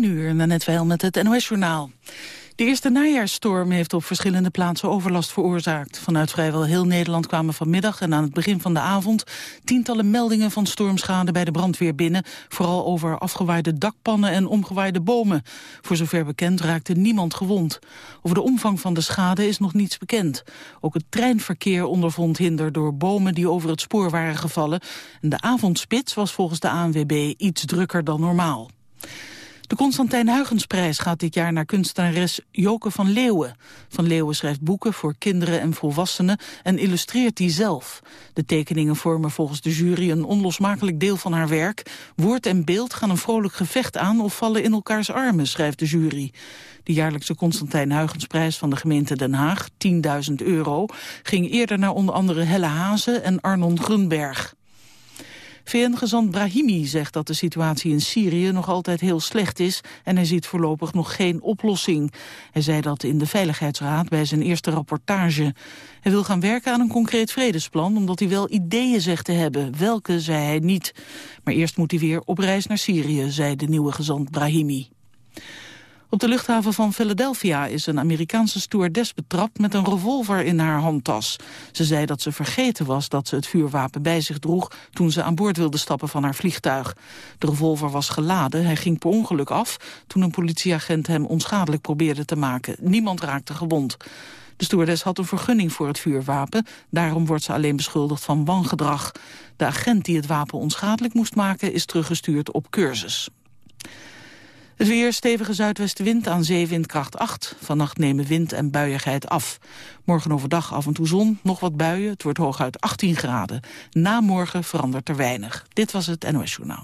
10 uur, net wel met het NOS-journaal. De eerste najaarsstorm heeft op verschillende plaatsen overlast veroorzaakt. Vanuit vrijwel heel Nederland kwamen vanmiddag en aan het begin van de avond... tientallen meldingen van stormschade bij de brandweer binnen... vooral over afgewaaide dakpannen en omgewaaide bomen. Voor zover bekend raakte niemand gewond. Over de omvang van de schade is nog niets bekend. Ook het treinverkeer ondervond hinder door bomen die over het spoor waren gevallen. En de avondspits was volgens de ANWB iets drukker dan normaal. De Constantijn Huygensprijs gaat dit jaar naar kunstenares Joke van Leeuwen. Van Leeuwen schrijft boeken voor kinderen en volwassenen en illustreert die zelf. De tekeningen vormen volgens de jury een onlosmakelijk deel van haar werk. Woord en beeld gaan een vrolijk gevecht aan of vallen in elkaars armen, schrijft de jury. De jaarlijkse Constantijn Huygensprijs van de gemeente Den Haag, 10.000 euro, ging eerder naar onder andere Helle Hazen en Arnon Grunberg. VN-gezant Brahimi zegt dat de situatie in Syrië nog altijd heel slecht is en hij ziet voorlopig nog geen oplossing. Hij zei dat in de Veiligheidsraad bij zijn eerste rapportage. Hij wil gaan werken aan een concreet vredesplan omdat hij wel ideeën zegt te hebben. Welke, zei hij niet. Maar eerst moet hij weer op reis naar Syrië, zei de nieuwe gezant Brahimi. Op de luchthaven van Philadelphia is een Amerikaanse stewardess betrapt met een revolver in haar handtas. Ze zei dat ze vergeten was dat ze het vuurwapen bij zich droeg toen ze aan boord wilde stappen van haar vliegtuig. De revolver was geladen, hij ging per ongeluk af toen een politieagent hem onschadelijk probeerde te maken. Niemand raakte gewond. De stewardess had een vergunning voor het vuurwapen. Daarom wordt ze alleen beschuldigd van wangedrag. De agent die het wapen onschadelijk moest maken is teruggestuurd op cursus. Het weer stevige zuidwestenwind aan zeewindkracht 8. Vannacht nemen wind en buiigheid af. Morgen overdag af en toe zon, nog wat buien. Het wordt hooguit 18 graden. Na morgen verandert er weinig. Dit was het NOS Journaal.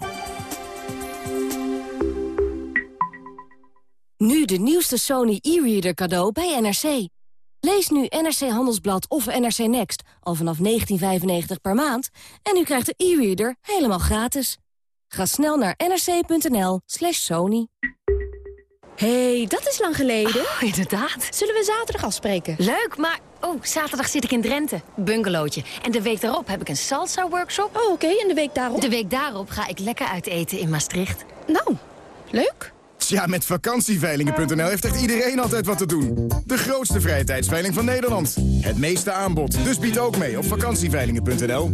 Nu de nieuwste Sony e-reader cadeau bij NRC. Lees nu NRC Handelsblad of NRC Next al vanaf 19,95 per maand... en u krijgt de e-reader helemaal gratis. Ga snel naar nrc.nl slash sony. hey, dat is lang geleden. Oh, inderdaad. Zullen we zaterdag afspreken? Leuk, maar... Oh, zaterdag zit ik in Drenthe. Bungalowtje. En de week daarop heb ik een salsa-workshop. Oh, oké. En de week daarop? De week daarop ga ik lekker uit eten in Maastricht. Nou, leuk. Tja, met vakantieveilingen.nl heeft echt iedereen altijd wat te doen. De grootste vrije tijdsveiling van Nederland. Het meeste aanbod. Dus bied ook mee op vakantieveilingen.nl.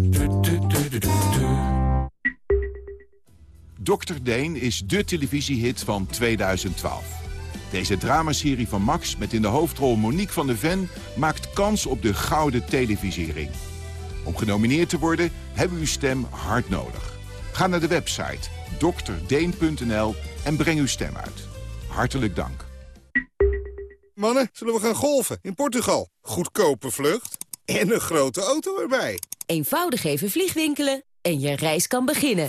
Dr. Deen is de televisiehit van 2012. Deze dramaserie van Max met in de hoofdrol Monique van de Ven... maakt kans op de gouden televisiering. Om genomineerd te worden hebben we uw stem hard nodig. Ga naar de website drdeen.nl en breng uw stem uit. Hartelijk dank. Mannen, zullen we gaan golfen in Portugal? Goedkope vlucht en een grote auto erbij. Eenvoudig even vliegwinkelen en je reis kan beginnen.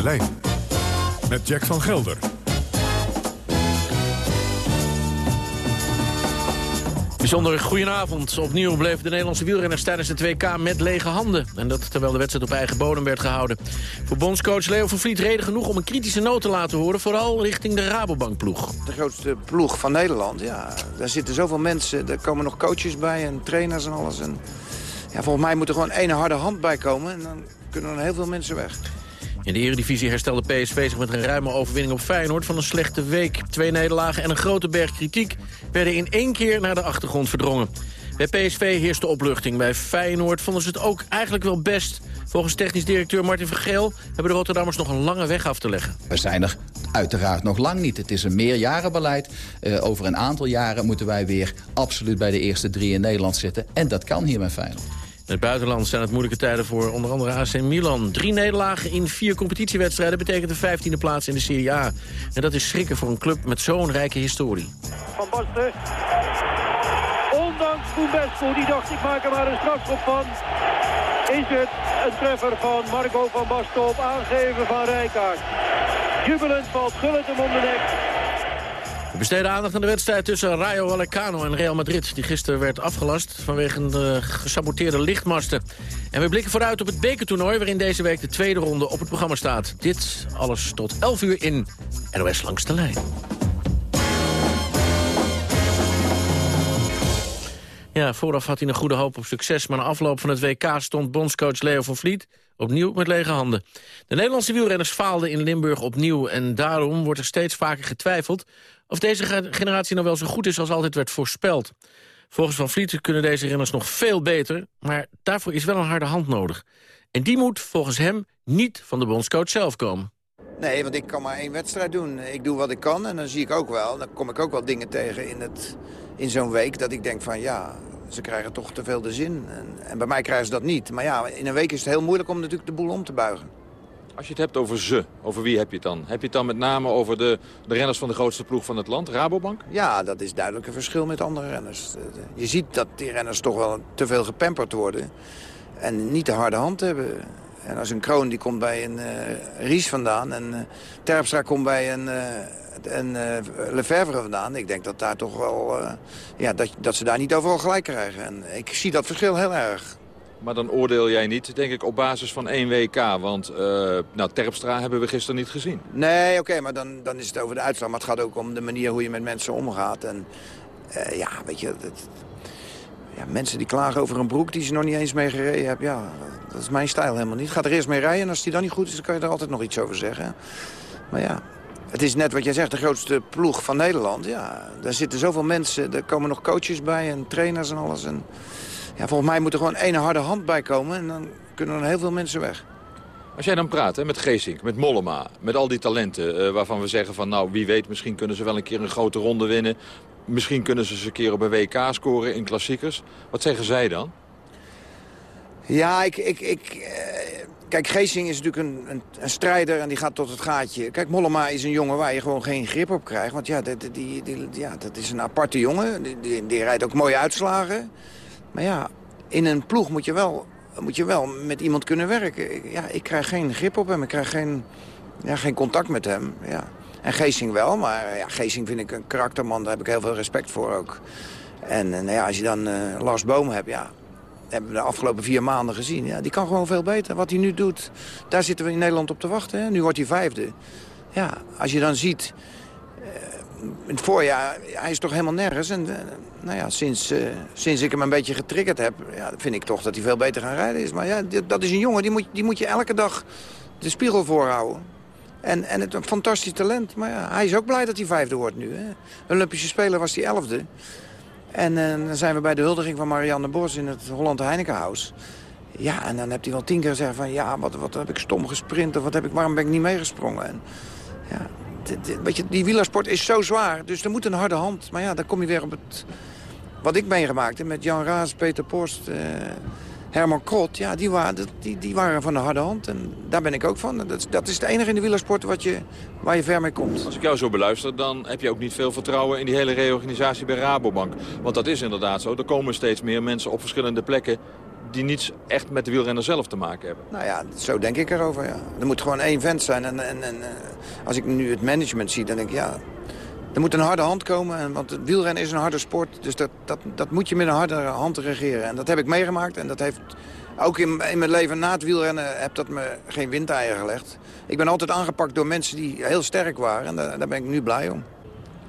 de lijn met Jack van Gelder. Bijzonder goedenavond. Opnieuw bleven de Nederlandse wielrenners tijdens de 2K met lege handen. En dat terwijl de wedstrijd op eigen bodem werd gehouden. Voor bondscoach Leo van Vliet reden genoeg om een kritische noot te laten horen. Vooral richting de Rabobank-ploeg. De grootste ploeg van Nederland, ja. Daar zitten zoveel mensen. Er komen nog coaches bij en trainers en alles. En, ja, volgens mij moet er gewoon één harde hand bij komen. En dan kunnen er heel veel mensen weg. In de Eredivisie herstelde PSV zich met een ruime overwinning op Feyenoord van een slechte week. Twee nederlagen en een grote berg kritiek werden in één keer naar de achtergrond verdrongen. Bij PSV heerste opluchting. Bij Feyenoord vonden ze het ook eigenlijk wel best. Volgens technisch directeur Martin Vergeel hebben de Rotterdammers nog een lange weg af te leggen. We zijn er uiteraard nog lang niet. Het is een meerjarenbeleid. Uh, over een aantal jaren moeten wij weer absoluut bij de eerste drie in Nederland zitten. En dat kan hier met Feyenoord. In het buitenland zijn het moeilijke tijden voor onder andere AC Milan. Drie nederlagen in vier competitiewedstrijden betekent de vijftiende plaats in de Serie A. En dat is schrikken voor een club met zo'n rijke historie. Van Basten. Ondanks Boembesco, die dacht ik maak er maar een strafschop van. is het een treffer van Marco van Basten op aangeven van Rijkaard. Jubelend valt Gullit hem om de nek. We besteden aandacht aan de wedstrijd tussen Rayo Vallecano en Real Madrid... die gisteren werd afgelast vanwege de gesaboteerde lichtmasten. En we blikken vooruit op het bekertoernooi... waarin deze week de tweede ronde op het programma staat. Dit alles tot 11 uur in NOS Langs de Lijn. Ja, vooraf had hij een goede hoop op succes... maar na afloop van het WK stond bondscoach Leo van Vliet opnieuw met lege handen. De Nederlandse wielrenners faalden in Limburg opnieuw... en daarom wordt er steeds vaker getwijfeld... of deze generatie nou wel zo goed is als altijd werd voorspeld. Volgens Van Vliet kunnen deze renners nog veel beter... maar daarvoor is wel een harde hand nodig. En die moet volgens hem niet van de bondscoach zelf komen. Nee, want ik kan maar één wedstrijd doen. Ik doe wat ik kan en dan zie ik ook wel... dan kom ik ook wel dingen tegen in, het, in zo'n week... dat ik denk van ja, ze krijgen toch te veel de zin. En, en, bij mij krijgen ze dat niet. Maar ja, in een week is het heel moeilijk om natuurlijk de boel om te buigen. Als je het hebt over ze, over wie heb je het dan? Heb je het dan met name over de, de renners van de grootste ploeg van het land, Rabobank? Ja, dat is duidelijk een verschil met andere renners. Je ziet dat die renners toch wel te veel gepamperd worden. En niet de harde hand hebben. En als een Kroon die komt bij een uh, Ries vandaan en uh, Terpstra komt bij een, uh, en Lefebvre vandaan. Ik denk dat daar toch wel, ja, dat, dat ze daar niet overal gelijk krijgen. En ik zie dat verschil heel erg. Maar dan oordeel jij niet, denk ik, op basis van één WK. Want uh, nou, Terpstra hebben we gisteren niet gezien. Nee, oké, maar dan, dan is het over de uitslag. Maar het gaat ook om de manier hoe je met mensen omgaat. En ja, weet je... Ja, mensen die klagen over een broek die ze nog niet eens mee gereden hebben. Ja, dat is mijn stijl helemaal niet. Ga er eerst mee rijden en als die dan niet goed is, dan kan je er altijd nog iets over zeggen. Maar ja, het is net wat jij zegt, de grootste ploeg van Nederland. Ja, daar zitten zoveel mensen, er komen nog coaches bij en trainers en alles. En, ja, volgens mij moet er gewoon één harde hand bij komen en dan kunnen er heel veel mensen weg. Als jij dan praat hè, met Geesink, met Mollema, met al die talenten... Uh, waarvan we zeggen van nou, wie weet, misschien kunnen ze wel een keer een grote ronde winnen. Misschien kunnen ze eens een keer op een WK scoren in klassiekers. Wat zeggen zij dan? Ja, ik, ik, ik, uh, Kijk, Geesing is natuurlijk een, een, een, strijder en die gaat tot het gaatje. Kijk, Mollema is een jongen waar je gewoon geen grip op krijgt. Want ja, die, die, die, ja dat is een aparte jongen. Die, die, die, rijdt ook mooie uitslagen. Maar ja, in een ploeg moet je wel, moet je wel met iemand kunnen werken. Ja, ik krijg geen grip op hem. Ik krijg geen, ja, geen contact met hem. Ja. En Geesing wel, maar ja, Geesing vind ik een karakterman. Daar heb ik heel veel respect voor ook. En, en ja, als je dan uh, Lars Boom hebt, ja, hebben we de afgelopen vier maanden gezien. Ja, die kan gewoon veel beter. Wat hij nu doet, daar zitten we in Nederland op te wachten. Hè. Nu wordt hij vijfde. Ja, als je dan ziet... In het voorjaar, hij is toch helemaal nergens. En uh, nou ja, sinds, uh, sinds ik hem een beetje getriggerd heb... Ja, vind ik toch dat hij veel beter gaan rijden is. Maar ja, dat is een jongen, die moet, die moet je elke dag de spiegel voorhouden. En, en het een fantastisch talent. Maar ja, hij is ook blij dat hij vijfde wordt nu. Hè. Olympische Speler was hij elfde. En uh, dan zijn we bij de huldiging van Marianne Bos in het Holland Heinekenhuis. Ja, en dan hebt hij wel tien keer gezegd van... ja, wat, wat heb ik stom gesprint of wat heb ik, waarom ben ik niet meegesprongen? En, ja, weet je, die wielersport is zo zwaar, dus er moet een harde hand. Maar ja, dan kom je weer op het... wat ik meegemaakt heb met Jan Raas, Peter Post... Uh, Herman Krot, ja, die, waren, die, die waren van de harde hand. En daar ben ik ook van. Dat, dat is het enige in de wielersport wat je, waar je ver mee komt. Als ik jou zo beluister, dan heb je ook niet veel vertrouwen in die hele reorganisatie bij Rabobank. Want dat is inderdaad zo. Er komen steeds meer mensen op verschillende plekken die niets echt met de wielrenner zelf te maken hebben. Nou ja, zo denk ik erover, ja. Er moet gewoon één vent zijn. En, en, en als ik nu het management zie, dan denk ik, ja... Er moet een harde hand komen, want wielrennen is een harde sport. Dus dat, dat, dat moet je met een harde hand regeren. En dat heb ik meegemaakt. En dat heeft ook in, in mijn leven na het wielrennen heb dat me geen windeieren gelegd. Ik ben altijd aangepakt door mensen die heel sterk waren. En daar ben ik nu blij om.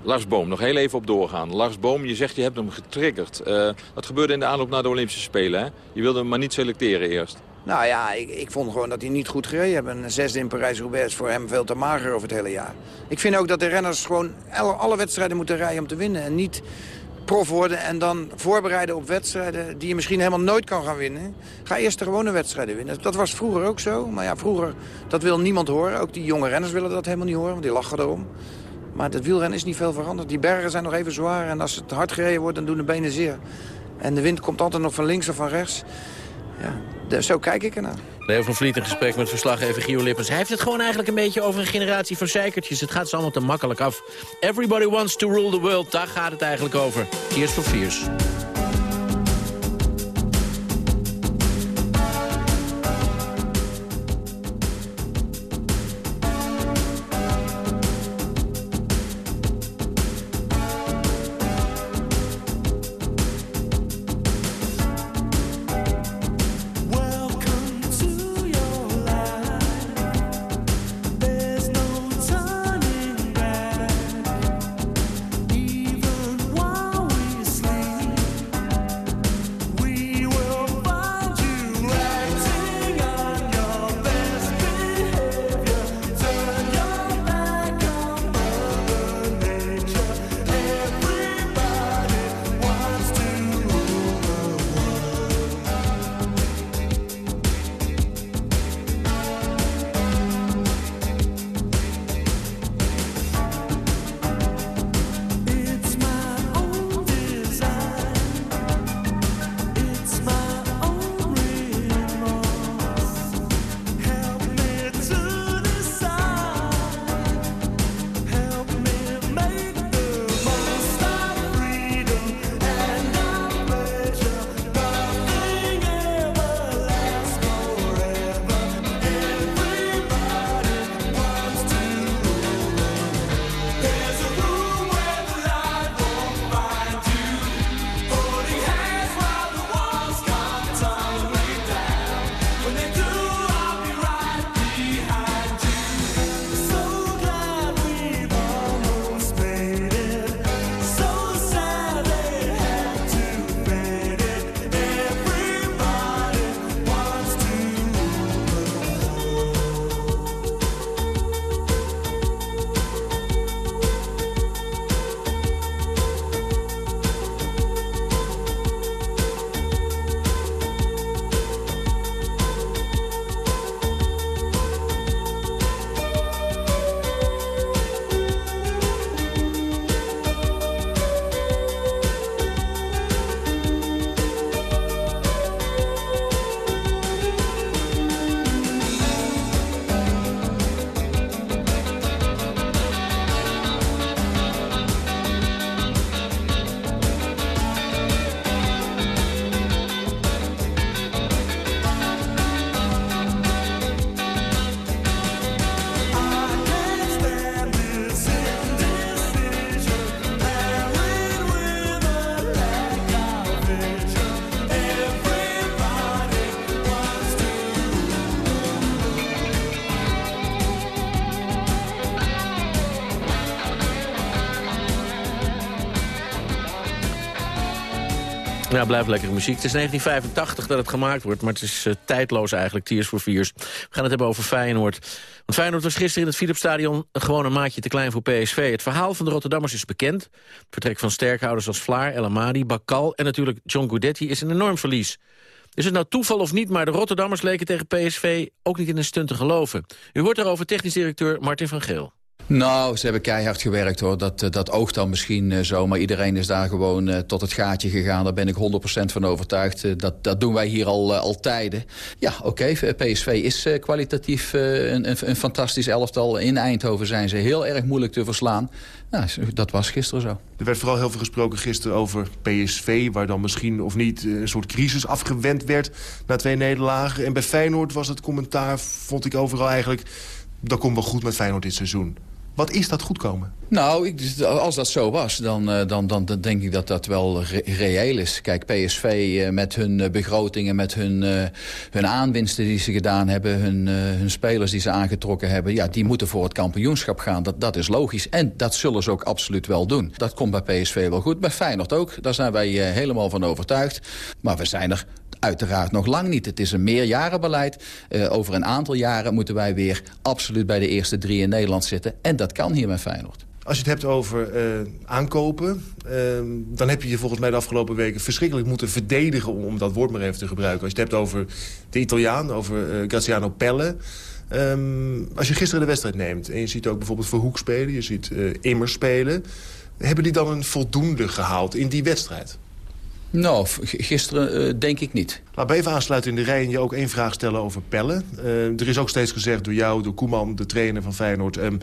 Lars Boom, nog heel even op doorgaan. Lars Boom, je zegt je hebt hem getriggerd. Uh, dat gebeurde in de aanloop naar de Olympische Spelen. Hè? Je wilde hem maar niet selecteren eerst. Nou ja, ik, ik vond gewoon dat hij niet goed gereden heeft. Een zesde in Parijs-Roubaix is voor hem veel te mager over het hele jaar. Ik vind ook dat de renners gewoon alle, alle wedstrijden moeten rijden om te winnen. En niet prof worden en dan voorbereiden op wedstrijden die je misschien helemaal nooit kan gaan winnen. Ga eerst de gewone wedstrijden winnen. Dat was vroeger ook zo. Maar ja, vroeger, dat wil niemand horen. Ook die jonge renners willen dat helemaal niet horen, want die lachen erom. Maar het wielrennen is niet veel veranderd. Die bergen zijn nog even zwaar en als het hard gereden wordt, dan doen de benen zeer. En de wind komt altijd nog van links of van rechts. Ja, zo kijk ik ernaar. Leo van Vliet in gesprek met verslaggever Gio Lippens. Hij heeft het gewoon eigenlijk een beetje over een generatie van zeikertjes. Het gaat ze allemaal te makkelijk af. Everybody wants to rule the world, daar gaat het eigenlijk over. Tears for Fears. Ja, blijft lekkere muziek. Het is 1985 dat het gemaakt wordt, maar het is uh, tijdloos eigenlijk, Tears for Fears. We gaan het hebben over Feyenoord. Want Feyenoord was gisteren in het Philipsstadion gewoon een maatje te klein voor PSV. Het verhaal van de Rotterdammers is bekend. Het vertrek van sterkhouders als Vlaar, El Amadi, Bakal en natuurlijk John Guidetti is een enorm verlies. Is het nou toeval of niet, maar de Rotterdammers leken tegen PSV ook niet in een stunt te geloven. U hoort daarover technisch directeur Martin van Geel. Nou, ze hebben keihard gewerkt hoor. Dat, eh, dat oogt dan misschien uh, zo. Maar iedereen is daar gewoon uh, tot het gaatje gegaan. Daar ben ik 100% van overtuigd. dat, dat doen wij hier al, al tijden. Ja, oké. PSV is kwalitatief een, een, een, fantastisch elftal. In Eindhoven zijn ze heel erg moeilijk te verslaan. Nou, dat was gisteren zo. Er werd vooral heel veel gesproken gisteren over PSV... waar dan misschien of niet een soort crisis afgewend werd... na twee nederlagen. En bij Feyenoord was het commentaar, vond ik overal eigenlijk... dat komt wel goed met Feyenoord dit seizoen. Wat is dat goedkomen? Nou, ik, als dat zo was, dan, dan, dan, dan, denk ik dat dat wel re reëel is. Kijk, PSV met hun begrotingen, met hun, hun aanwinsten die ze gedaan hebben... Hun, hun spelers die ze aangetrokken hebben... ja, die moeten voor het kampioenschap gaan. Dat, dat is logisch. En dat zullen ze ook absoluut wel doen. Dat komt bij PSV wel goed. Bij Feyenoord ook. Daar zijn wij helemaal van overtuigd. Maar we zijn er Uiteraard nog lang niet. Het is een meerjarenbeleid. Uh, over een aantal jaren moeten wij weer absoluut bij de eerste drie in Nederland zitten. En dat kan hier met Feyenoord. Als je het hebt over uh, aankopen, uh, dan heb je je volgens mij de afgelopen weken verschrikkelijk moeten verdedigen... om dat woord maar even te gebruiken. Als je het hebt over de Italiaan, over uh, Graziano Pelle... Um, als je gisteren de wedstrijd neemt en je ziet ook bijvoorbeeld Verhoek spelen... je ziet Immers spelen... hebben die dan een voldoende gehaald in die wedstrijd? Nou, gisteren uh, denk ik niet. Laat me even aansluiten in de rij en je ook één vraag stellen over Pelle. Uh, er is ook steeds gezegd door jou, door Koeman, de trainer van Feyenoord... Um,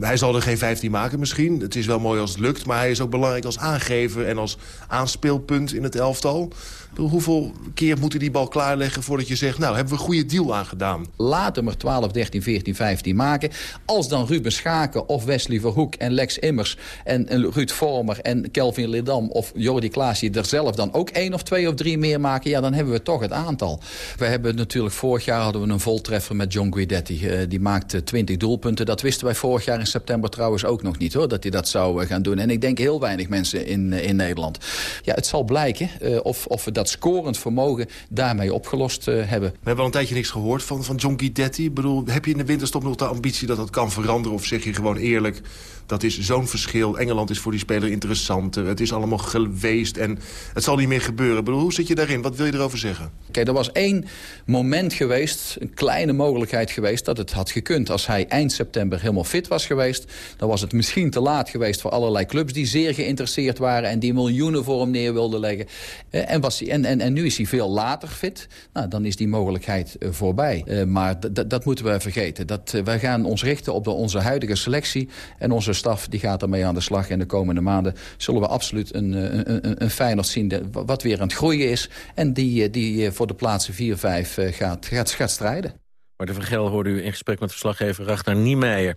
hij zal er geen 15 maken misschien. Het is wel mooi als het lukt. Maar hij is ook belangrijk als aangever en als aanspeelpunt in het elftal. Hoeveel keer moet hij die bal klaarleggen voordat je zegt... nou, hebben we een goede deal aangedaan? Laat hem er 12, 13, 14, 15 maken. Als dan Ruben Schaken of Wesley Verhoek en Lex Immers... en, Ruud Vormer en Kelvin Ledam of Jordi Klaasje... er zelf dan ook één of twee of drie meer maken... ja, dan hebben we toch het aantal. We hebben natuurlijk vorig jaar hadden we een voltreffer met John Guidetti. Uh, die maakte 20 doelpunten. Dat wisten wij vorig jaar in september trouwens ook nog niet, hoor. Dat hij dat zou uh, gaan doen. En ik denk heel weinig mensen in, uh, in Nederland. Ja, het zal blijken of, of dat scorend vermogen daarmee opgelost uh, hebben. We hebben al een tijdje niks gehoord van, van John Guidetti. Ik bedoel, heb je in de winterstop nog de ambitie dat dat kan veranderen? Of zeg je gewoon eerlijk, dat is zo'n verschil. Engeland is voor die speler interessanter. Het is allemaal geweest en het zal niet meer gebeuren. Hoe zit je daarin? Wat wil je erover zeggen? Kijk, er was één moment geweest, een kleine mogelijkheid geweest... dat het had gekund. Als hij eind september helemaal fit was geweest... dan was het misschien te laat geweest voor allerlei clubs... die zeer geïnteresseerd waren en die miljoenen voor hem neer wilden leggen. Eh, en, was hij, en, en, en nu is hij veel later fit. Nou, dan is die mogelijkheid uh, voorbij. Uh, maar dat moeten we vergeten. Dat, wij gaan ons richten op de, onze huidige selectie... en onze staf die gaat ermee aan de slag. En de komende maanden zullen we absoluut een, een, een, een Feyenoord zien... wat weer aan het groeien is. En die, die voor de plaatsen 4, 5 gaat, gaat, gaat strijden. de van Gel hoorde u in gesprek met verslaggever Ragnar Niemeyer.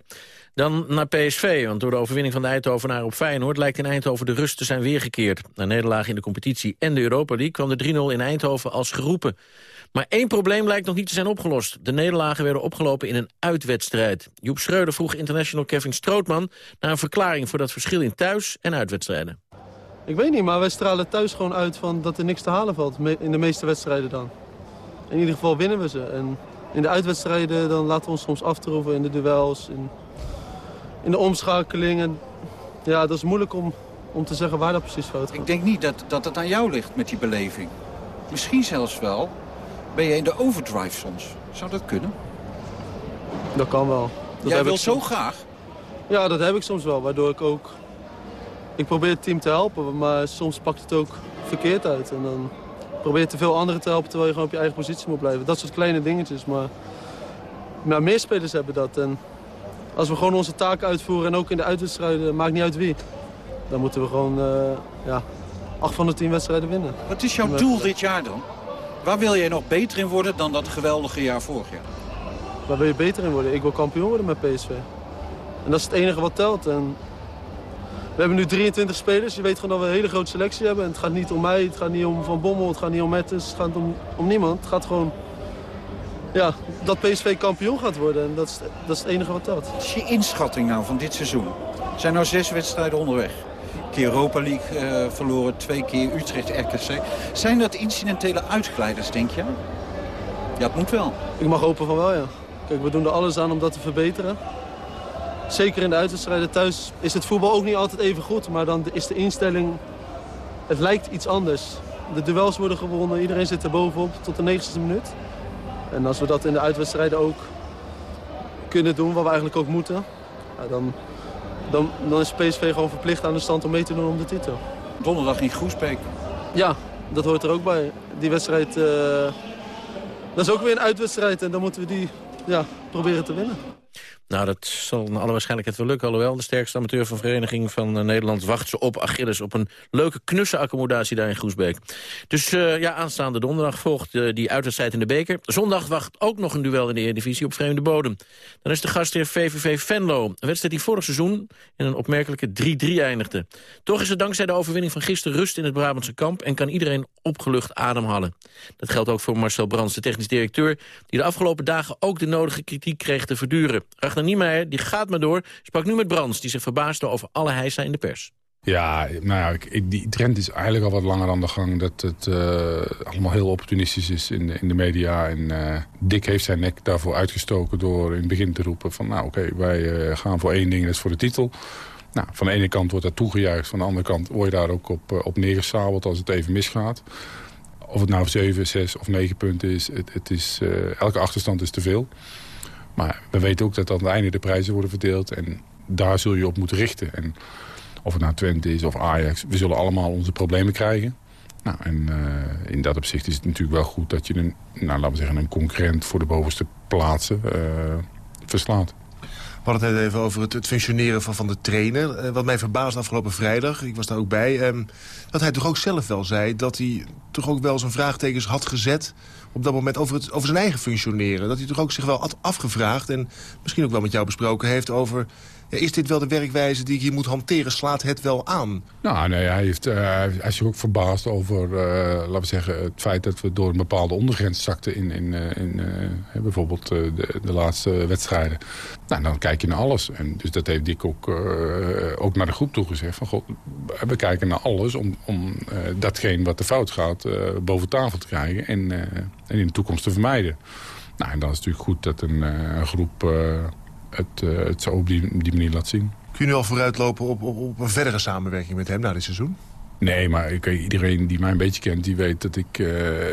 Dan naar PSV, want door de overwinning van de Eindhovenaar op Feyenoord... lijkt in Eindhoven de rust te zijn weergekeerd. Na nederlaag in de competitie en de Europa League... kwam de 3-0 in Eindhoven als geroepen. Maar één probleem lijkt nog niet te zijn opgelost. De nederlagen werden opgelopen in een uitwedstrijd. Joep Schreuder vroeg international Kevin Strootman... naar een verklaring voor dat verschil in thuis- en uitwedstrijden. Ik weet niet, maar wij stralen thuis gewoon uit van dat er niks te halen valt. In de meeste wedstrijden dan. In ieder geval winnen we ze. En in de uitwedstrijden dan laten we ons soms aftroeven in de duels... In in de omschakelingen. Ja, dat is moeilijk om, om te zeggen waar dat precies fout gaat. Ik denk niet dat, dat het aan jou ligt met die beleving. Misschien zelfs wel. Ben je in de overdrive soms? Zou dat kunnen? Dat kan wel. Dat Jij wilt zo graag? Ja, dat heb ik soms wel. Waardoor ik ook... Ik probeer het team te helpen, maar soms pakt het ook verkeerd uit. En dan probeer je te veel anderen te helpen terwijl je gewoon op je eigen positie moet blijven. Dat soort kleine dingetjes, maar... Maar meer spelers hebben dat. En als we gewoon onze taak uitvoeren en ook in de uitwedstrijden, maakt niet uit wie. Dan moeten we gewoon uh, ja, acht van de tien wedstrijden winnen. Wat is jouw doel dit jaar dan? Waar wil jij nog beter in worden dan dat geweldige jaar vorig jaar? Waar wil je beter in worden? Ik wil kampioen worden met PSV. En dat is het enige wat telt. En we hebben nu 23 spelers. Je weet gewoon dat we een hele grote selectie hebben. En het gaat niet om mij, het gaat niet om Van Bommel, het gaat niet om Mettes, het gaat om, om niemand. Het gaat gewoon ja, dat PSV kampioen gaat worden. En dat is, dat is het enige wat telt. Wat is je inschatting nou van dit seizoen? Er zijn nou zes wedstrijden onderweg. Keer Europa League eh, verloren, twee keer Utrecht RKC. Zijn dat incidentele uitglijders, denk je? Ja, het moet wel. Ik mag hopen van wel, ja. Kijk, we doen er alles aan om dat te verbeteren. Zeker in de uitwedstrijden thuis is het voetbal ook niet altijd even goed. Maar dan is de instelling... Het lijkt iets anders. De duels worden gewonnen, iedereen zit er bovenop tot de 90ste minuut. En als we dat in de uitwedstrijden ook kunnen doen, wat we eigenlijk ook moeten... Dan, dan, dan is PSV gewoon verplicht aan de stand om mee te doen om de titel. Donderdag in Groesbeek. Ja, dat hoort er ook bij. Die wedstrijd, uh, dat is ook weer een uitwedstrijd en dan moeten we die ja, proberen te winnen. Nou, dat zal naar alle waarschijnlijkheid wel lukken. Alhoewel, de sterkste amateur van Vereniging van eh, Nederland wacht ze op Achilles... op een leuke knusse accommodatie daar in Groesbeek. Dus uh, ja, aanstaande donderdag volgt uh, die uitwedstrijd in de beker. Zondag wacht ook nog een duel in de Eredivisie op vreemde bodem. Dan is de gastheer VVV Venlo. Een wedstrijd die vorig seizoen in een opmerkelijke 3-3 eindigde. Toch is er dankzij de overwinning van gisteren rust in het Brabantse kamp... en kan iedereen opgelucht ademhalen. Dat geldt ook voor Marcel Brands, de technisch directeur... die de afgelopen dagen ook de nodige kritiek kreeg te verduren. Die gaat maar door, sprak nu met Brands... die zich verbaasde over alle heisa in de pers. Ja, nou ja, ik, die trend is eigenlijk al wat langer aan de gang. Dat het uh, allemaal heel opportunistisch is in de, in de media. En uh, Dick heeft zijn nek daarvoor uitgestoken door in het begin te roepen van... nou oké, wij uh, gaan voor één ding, dat is voor de titel. Nou, van de ene kant wordt dat toegejuicht. Van de andere kant word je daar ook op, op neergesabeld als het even misgaat. Of het nou 7, 6 of 9 punten is, het, het is elke achterstand is te veel. Maar we weten ook dat aan het einde de prijzen worden verdeeld. En daar zul je op moeten richten. En of het nou Twente is of Ajax, we zullen allemaal onze problemen krijgen. Nou, en uh, in dat opzicht is het natuurlijk wel goed dat je een, nou, laten we zeggen, een concurrent voor de bovenste plaatsen uh, verslaat. We hadden het even over het, functioneren van, van de trainer. Uh, wat mij verbaasde afgelopen vrijdag, ik was daar ook bij... Um, dat hij toch ook zelf wel zei dat hij toch ook wel zijn vraagtekens had gezet... op dat moment over, het, over zijn eigen functioneren. Dat hij toch ook zich wel had afgevraagd... en misschien ook wel met jou besproken heeft over is dit wel de werkwijze die ik hier moet hanteren? Slaat het wel aan? Nou, nee, hij, heeft, uh, hij is ook verbaasd over uh, laten we zeggen, het feit dat we door een bepaalde ondergrens zakten in, in, uh, in bijvoorbeeld de, de, laatste wedstrijden. Nou, dan kijk je naar alles. En dus dat heeft Dick ook, ook naar de groep toegezegd. Van, God, we kijken naar alles om, om datgene wat de fout gaat boven tafel te krijgen en, en in de toekomst te vermijden. Nou, en dan is het natuurlijk goed dat een, een groep het, uh, het zo op die, die manier laat zien. Kun je nu al vooruitlopen op, op, op een verdere samenwerking met hem na dit seizoen? Nee, maar ik, iedereen die mij een beetje kent, die weet dat ik uh,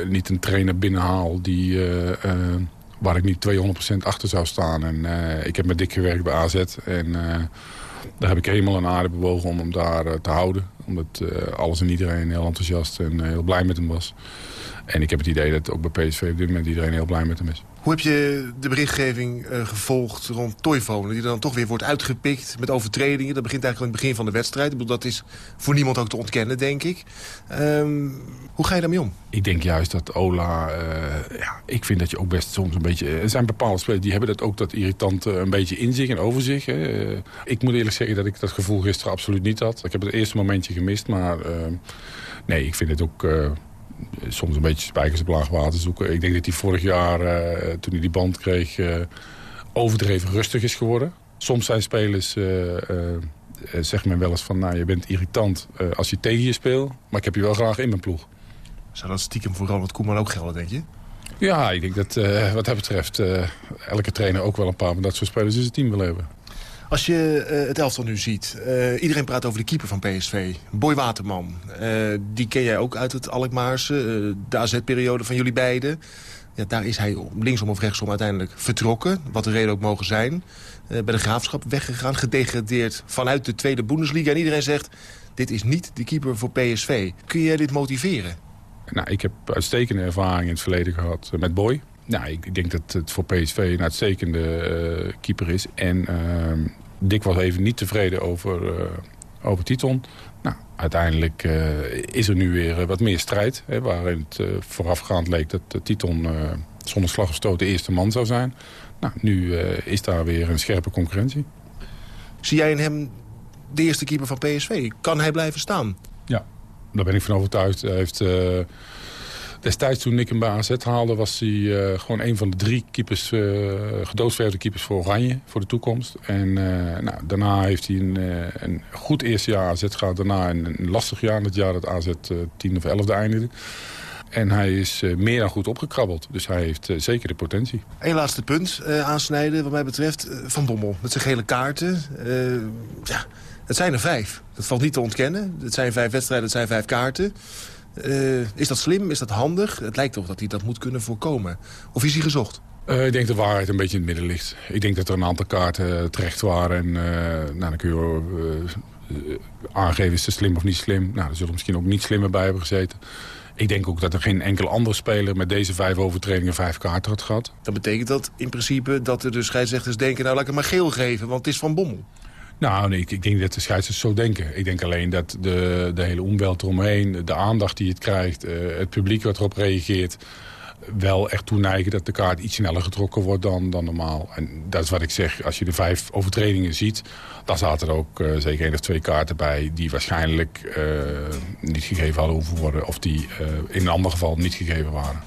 niet een trainer binnenhaal die, uh, waar ik niet 200% achter zou staan. En ik heb met dik gewerkt bij AZ en daar heb ik helemaal een aarde bewogen om hem daar te houden. Omdat alles en iedereen heel enthousiast en heel blij met hem was. En ik heb het idee dat ook bij PSV op dit moment iedereen heel blij met hem is. Hoe heb je de berichtgeving uh, gevolgd rond Toivonen... die dan toch weer wordt uitgepikt met overtredingen? Dat begint eigenlijk in het begin van de wedstrijd. Ik bedoel, dat is voor niemand ook te ontkennen, denk ik. Um, hoe ga je daarmee om? Ik denk juist dat Ola... Uh, ja, ik vind dat je ook best soms een beetje... Er zijn bepaalde spelers die hebben dat ook dat irritante een beetje in zich en over zich. Hè. Ik moet eerlijk zeggen dat ik dat gevoel gisteren absoluut niet had. Ik heb het eerste momentje gemist, maar... nee, ik vind het ook soms een beetje spijkers op laag water zoeken. Ik denk dat hij vorig jaar, uh, toen hij die band kreeg, uh, overdreven rustig is geworden. Soms zijn spelers, uh, zegt men wel eens van, nou, je bent irritant als je tegen je speelt. Maar ik heb je wel graag in mijn ploeg. Zou dat stiekem voor Ronald Koeman ook gelden, denk je? Ja, ik denk dat wat dat betreft elke trainer ook wel een paar van dat soort spelers in zijn team wil hebben. Als je uh, het elftal nu ziet, uh, iedereen praat over de keeper van PSV. Boy Waterman. Uh, die ken jij ook uit het Alkmaarse, de AZ-periode van jullie beiden. Ja, daar is hij linksom of rechtsom uiteindelijk vertrokken. Wat de reden ook mogen zijn. bij de Graafschap weggegaan, gedegradeerd vanuit de tweede Bundesliga. En iedereen zegt, dit is niet de keeper voor PSV. Kun jij dit motiveren? Nou, ik heb uitstekende ervaring in het verleden gehad met Boy. Nou, ik denk dat het voor PSV een uitstekende uh, keeper is. En uh, Dick was even niet tevreden over, uh, over Titon. Nou, uiteindelijk is er nu weer wat meer strijd. Hè, waarin het voorafgaand leek dat Titon zonder slag of stoot de eerste man zou zijn. Nou, nu is daar weer een scherpe concurrentie. Zie jij in hem de eerste keeper van PSV? Kan hij blijven staan? Ja, daar ben ik van overtuigd. Hij heeft Destijds toen ik hem bij AZ haalde... was hij uh, gewoon een van de drie keepers, uh, keepers voor Oranje. Voor de toekomst. En uh, nou, daarna heeft hij een, een, goed eerste jaar AZ gehad. Daarna een, lastig jaar. Het jaar dat AZ 10 of 11 eindigde. En hij is meer dan goed opgekrabbeld. Dus hij heeft zeker de potentie. Eén laatste punt aansnijden wat mij betreft. Van Bommel met zijn gele kaarten. ja, het zijn er vijf. Dat valt niet te ontkennen. Het zijn vijf wedstrijden, het zijn vijf kaarten. Uh, is dat slim? Is dat handig? Het lijkt toch dat hij dat moet kunnen voorkomen. Of is hij gezocht? Uh, ik denk dat de waarheid een beetje in het midden ligt. Ik denk dat er een aantal kaarten terecht waren. En nou, dan kun je aangeven is het slim of niet slim. Nou, er zullen misschien ook niet slimmer bij hebben gezeten. Ik denk ook dat er geen enkele andere speler met deze vijf overtredingen vijf kaarten had gehad. Dan betekent dat in principe dat de scheidsrechters denken... nou, laat ik hem maar geel geven, want het is Van Bommel. Nou, nee, ik, ik, denk dat de scheidsrechters zo denken. Ik denk alleen dat de, de hele omweld eromheen, de aandacht die het krijgt... Uh, het publiek wat erop reageert, wel echt toeneigen dat de kaart iets sneller getrokken wordt dan, dan normaal. En dat is wat ik zeg, als je de vijf overtredingen ziet... dan zaten er ook uh, zeker één of twee kaarten bij... die waarschijnlijk uh, niet gegeven hadden hoeven worden... of die in een ander geval niet gegeven waren.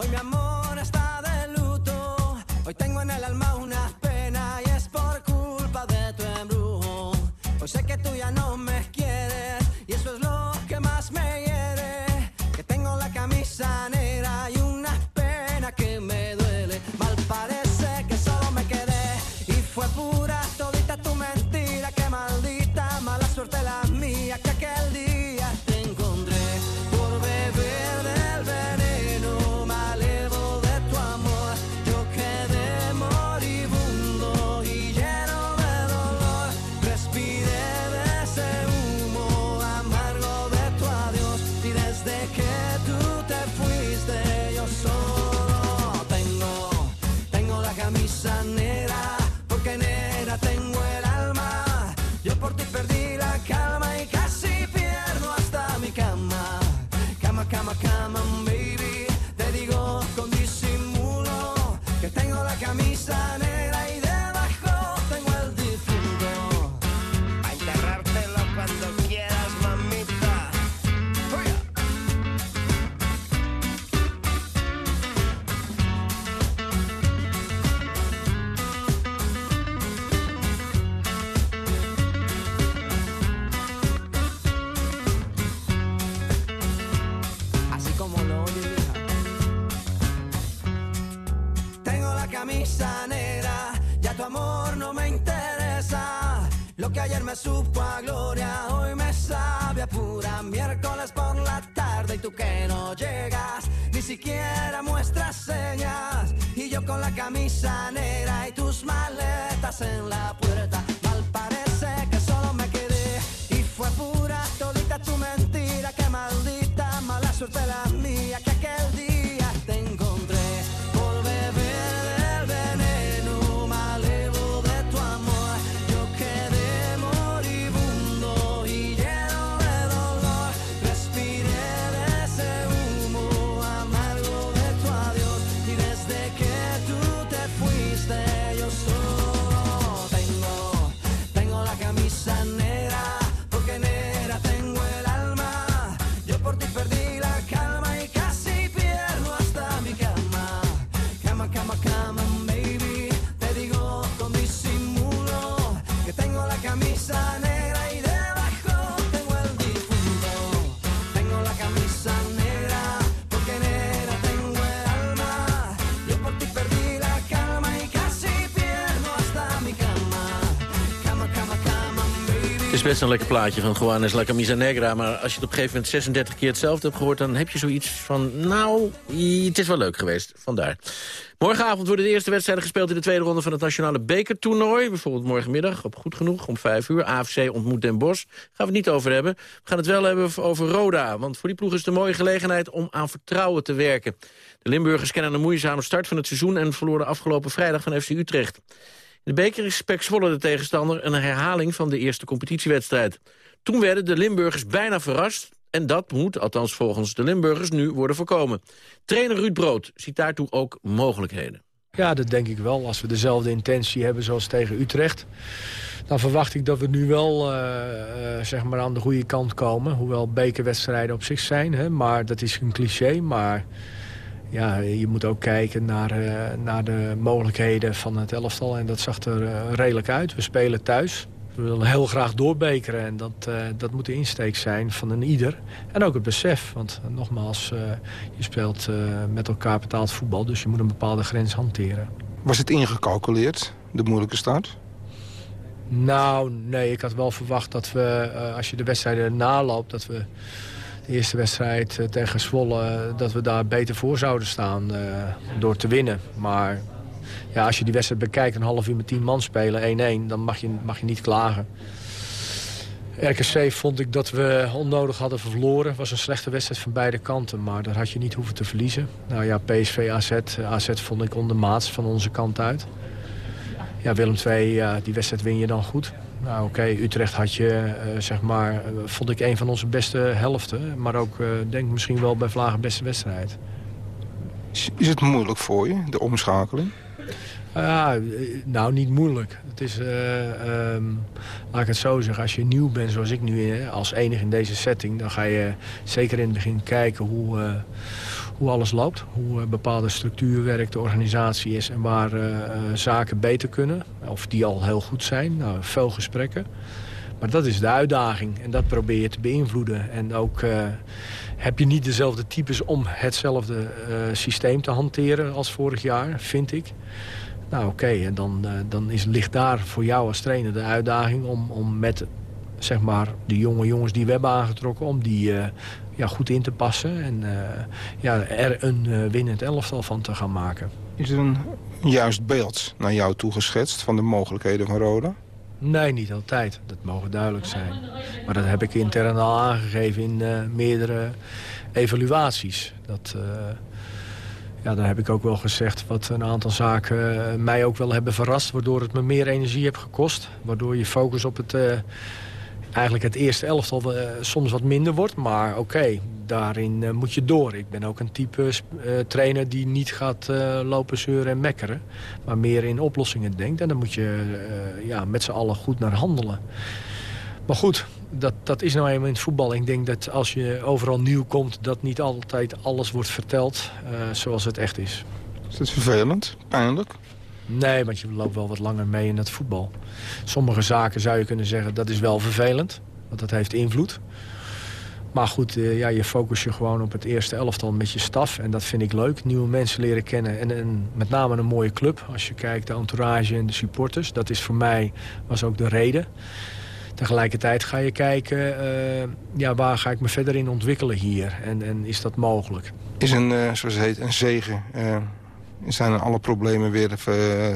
Hoy mi amor está de luto, hoy tengo en el alma en la puerta. Mal parece que solo me quedé y fue pura todita tu mentira. Qué maldita mala suerte la mía. Is best een lekker plaatje van Juanes La Camisa Negra... maar als je het op een gegeven moment 36 keer hetzelfde hebt gehoord... dan heb je zoiets van, nou, het is wel leuk geweest. Vandaar. Morgenavond worden de eerste wedstrijden gespeeld... in de tweede ronde van het nationale bekertoernooi. Bijvoorbeeld morgenmiddag, op goed genoeg, om 5 uur. AFC ontmoet Den Bosch. Gaan we het niet over hebben. We gaan het wel hebben over Roda. Want voor die ploeg is het een mooie gelegenheid om aan vertrouwen te werken. De Limburgers kennen een moeizame start van het seizoen... en verloren afgelopen vrijdag van FC Utrecht. De beker is de tegenstander een herhaling van de eerste competitiewedstrijd. Toen werden de Limburgers bijna verrast en dat moet, althans volgens de Limburgers, nu worden voorkomen. Trainer Ruud Brood ziet daartoe ook mogelijkheden. Ja, dat denk ik wel. Als we dezelfde intentie hebben zoals tegen Utrecht... dan verwacht ik dat we nu wel uh, uh, zeg maar aan de goede kant komen. Hoewel bekerwedstrijden op zich zijn. Hè, maar dat is een cliché. Maar ja, je moet ook kijken naar, uh, naar de mogelijkheden van het elftal. En dat zag er uh, redelijk uit. We spelen thuis. We willen heel graag doorbekeren. En dat, uh, dat moet de insteek zijn van een ieder. En ook het besef. Want nogmaals, je speelt met elkaar betaald voetbal. Dus je moet een bepaalde grens hanteren. Was het ingecalculeerd, de moeilijke start? Nou, nee. Ik had wel verwacht dat we, als je de wedstrijden naloopt... dat we eerste wedstrijd uh, tegen Zwolle... dat we daar beter voor zouden staan uh, door te winnen. Maar ja, als je die wedstrijd bekijkt, een half uur met tien man spelen, 1-1... dan mag je, mag je niet klagen. RKC vond ik dat we onnodig hadden verloren. Het was een slechte wedstrijd van beide kanten, maar daar had je niet hoeven te verliezen. Nou ja, PSV, AZ. AZ vond ik ondermaats van onze kant uit. Ja, Willem II, die wedstrijd win je dan goed. Nou oké, okay, Utrecht had je, uh, zeg maar, uh, vond ik een van onze beste helften. Maar ook, uh, denk misschien wel bij Vlagen beste wedstrijd. Is, is, het moeilijk voor je, de omschakeling? Ja, nou niet moeilijk. Het is, um, laat ik het zo zeggen, als je nieuw bent zoals ik nu als enige in deze setting... dan ga je zeker in het begin kijken hoe hoe alles loopt. Hoe bepaalde structuur werkt, de organisatie is en waar uh, zaken beter kunnen. Of die al heel goed zijn. Nou, veel gesprekken. Maar dat is de uitdaging en dat probeer je te beïnvloeden. En ook heb je niet dezelfde types om hetzelfde systeem te hanteren als vorig jaar, vind ik. Nou oké, en dan, dan is, ligt daar voor jou als trainer de uitdaging om, om met zeg maar, de jonge jongens die we hebben aangetrokken... om die ja, goed in te passen en uh, ja, er een uh, winnend elftal van te gaan maken. Is er een juist beeld naar jou toegeschetst van de mogelijkheden van Roda? Nee, niet altijd. Dat mogen duidelijk zijn. Maar dat heb ik intern al aangegeven in meerdere evaluaties. Dat, ja, daar heb ik ook wel gezegd wat een aantal zaken mij ook wel hebben verrast... waardoor het me meer energie heeft gekost. Waardoor je focus op het eigenlijk het eerste elftal uh, soms wat minder wordt. Maar oké, daarin uh, moet je door. Ik ben ook een type uh, trainer die niet gaat lopen zeuren en mekkeren. Maar meer in oplossingen denkt. En dan moet je ja, met z'n allen goed naar handelen. Maar goed, dat, dat is nou eenmaal in het voetbal. Ik denk dat als je overal nieuw komt... dat niet altijd alles wordt verteld zoals het echt is. Is dat vervelend? Pijnlijk? Nee, want je loopt wel wat langer mee in het voetbal. Sommige zaken zou je kunnen zeggen, dat is wel vervelend. Want dat heeft invloed. Maar goed, uh, ja, je focus je gewoon op het eerste elftal met je staf. En dat vind ik leuk. Nieuwe mensen leren kennen. En, en met name een mooie club. Als je kijkt, de entourage en de supporters. Dat is voor mij, was ook de reden. Tegelijkertijd ga je kijken, uh, ja, waar ga ik me verder in ontwikkelen hier? En, en is dat mogelijk? Is een, uh, zoals het heet, een zegen zijn alle problemen weer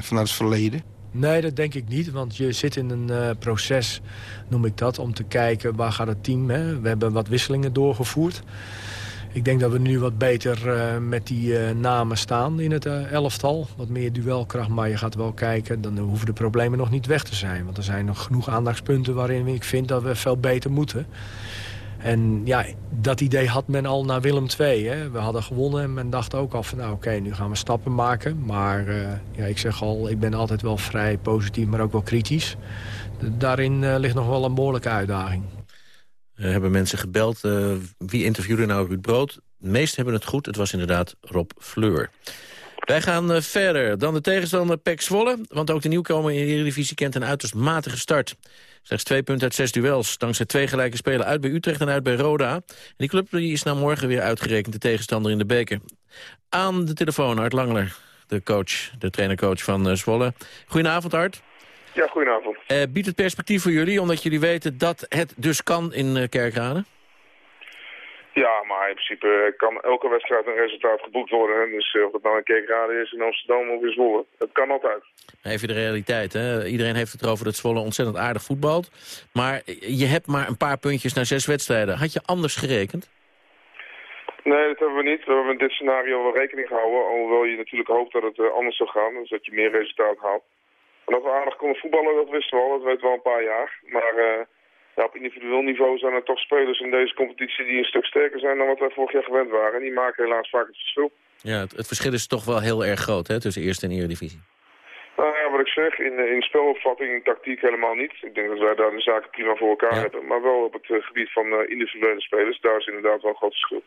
vanuit het verleden? Nee, dat denk ik niet. Want je zit in een uh, proces, noem ik dat, om te kijken waar gaat het team. Hè? We hebben wat wisselingen doorgevoerd. Ik denk dat we nu wat beter uh, met die namen staan in het elftal. Wat meer duelkracht, maar je gaat wel kijken... dan hoeven de problemen nog niet weg te zijn. Want er zijn nog genoeg aandachtspunten waarin ik vind dat we veel beter moeten. En ja, dat idee had men al naar Willem II. Hè. We hadden gewonnen en men dacht ook al van... nou oké, nu gaan we stappen maken. Maar uh, ja, ik zeg al, ik ben altijd wel vrij positief, maar ook wel kritisch. Daarin uh, ligt nog wel een behoorlijke uitdaging. Er hebben mensen gebeld. Wie interviewde nou Ruud Brood? De meesten hebben het goed. Het was inderdaad Rob Fleur. Wij gaan verder dan de tegenstander Pek Zwolle. Want ook de nieuwkomer in de Eredivisie kent een uiterst matige start. Slechts twee punten uit zes duels. Dankzij twee gelijke spelen uit bij Utrecht en uit bij Roda. En die club die is nou morgen weer uitgerekend de tegenstander in de beker. Aan de telefoon Art Langler, de coach, de trainercoach van uh, Zwolle. Goedenavond Art. Ja, goedenavond. Uh, biedt het perspectief voor jullie, omdat jullie weten dat het dus kan in uh, Kerkrade? Ja, maar in principe kan elke wedstrijd een resultaat geboekt worden. Dus uh, of het nou in Kerkrade is, in Amsterdam of in Zwolle. Het kan altijd. Even de realiteit, hè. Iedereen heeft het erover dat Zwolle ontzettend aardig voetbalt. Maar je hebt maar een paar puntjes na zes wedstrijden. Had je anders gerekend? Nee, dat hebben we niet. We hebben in dit scenario wel rekening gehouden. Alhoewel je natuurlijk hoopt dat het anders zou gaan. Dus dat je meer resultaat haalt. En dat we aardig konden voetballen, dat wisten we al. Dat weten we al een paar jaar. Maar uh, ja, op individueel niveau zijn er toch spelers in deze competitie die een stuk sterker zijn dan wat wij vorig jaar gewend waren. En die maken helaas vaak het verschil. Ja, het, het verschil is toch wel heel erg groot hè, tussen eerste en eredivisie. Nou ja, wat ik zeg, in, in spelopvatting, in tactiek helemaal niet. Ik denk dat wij daar de zaken prima voor elkaar hebben. Maar wel op het uh, gebied van uh, individuele spelers, daar is inderdaad wel een groot verschil.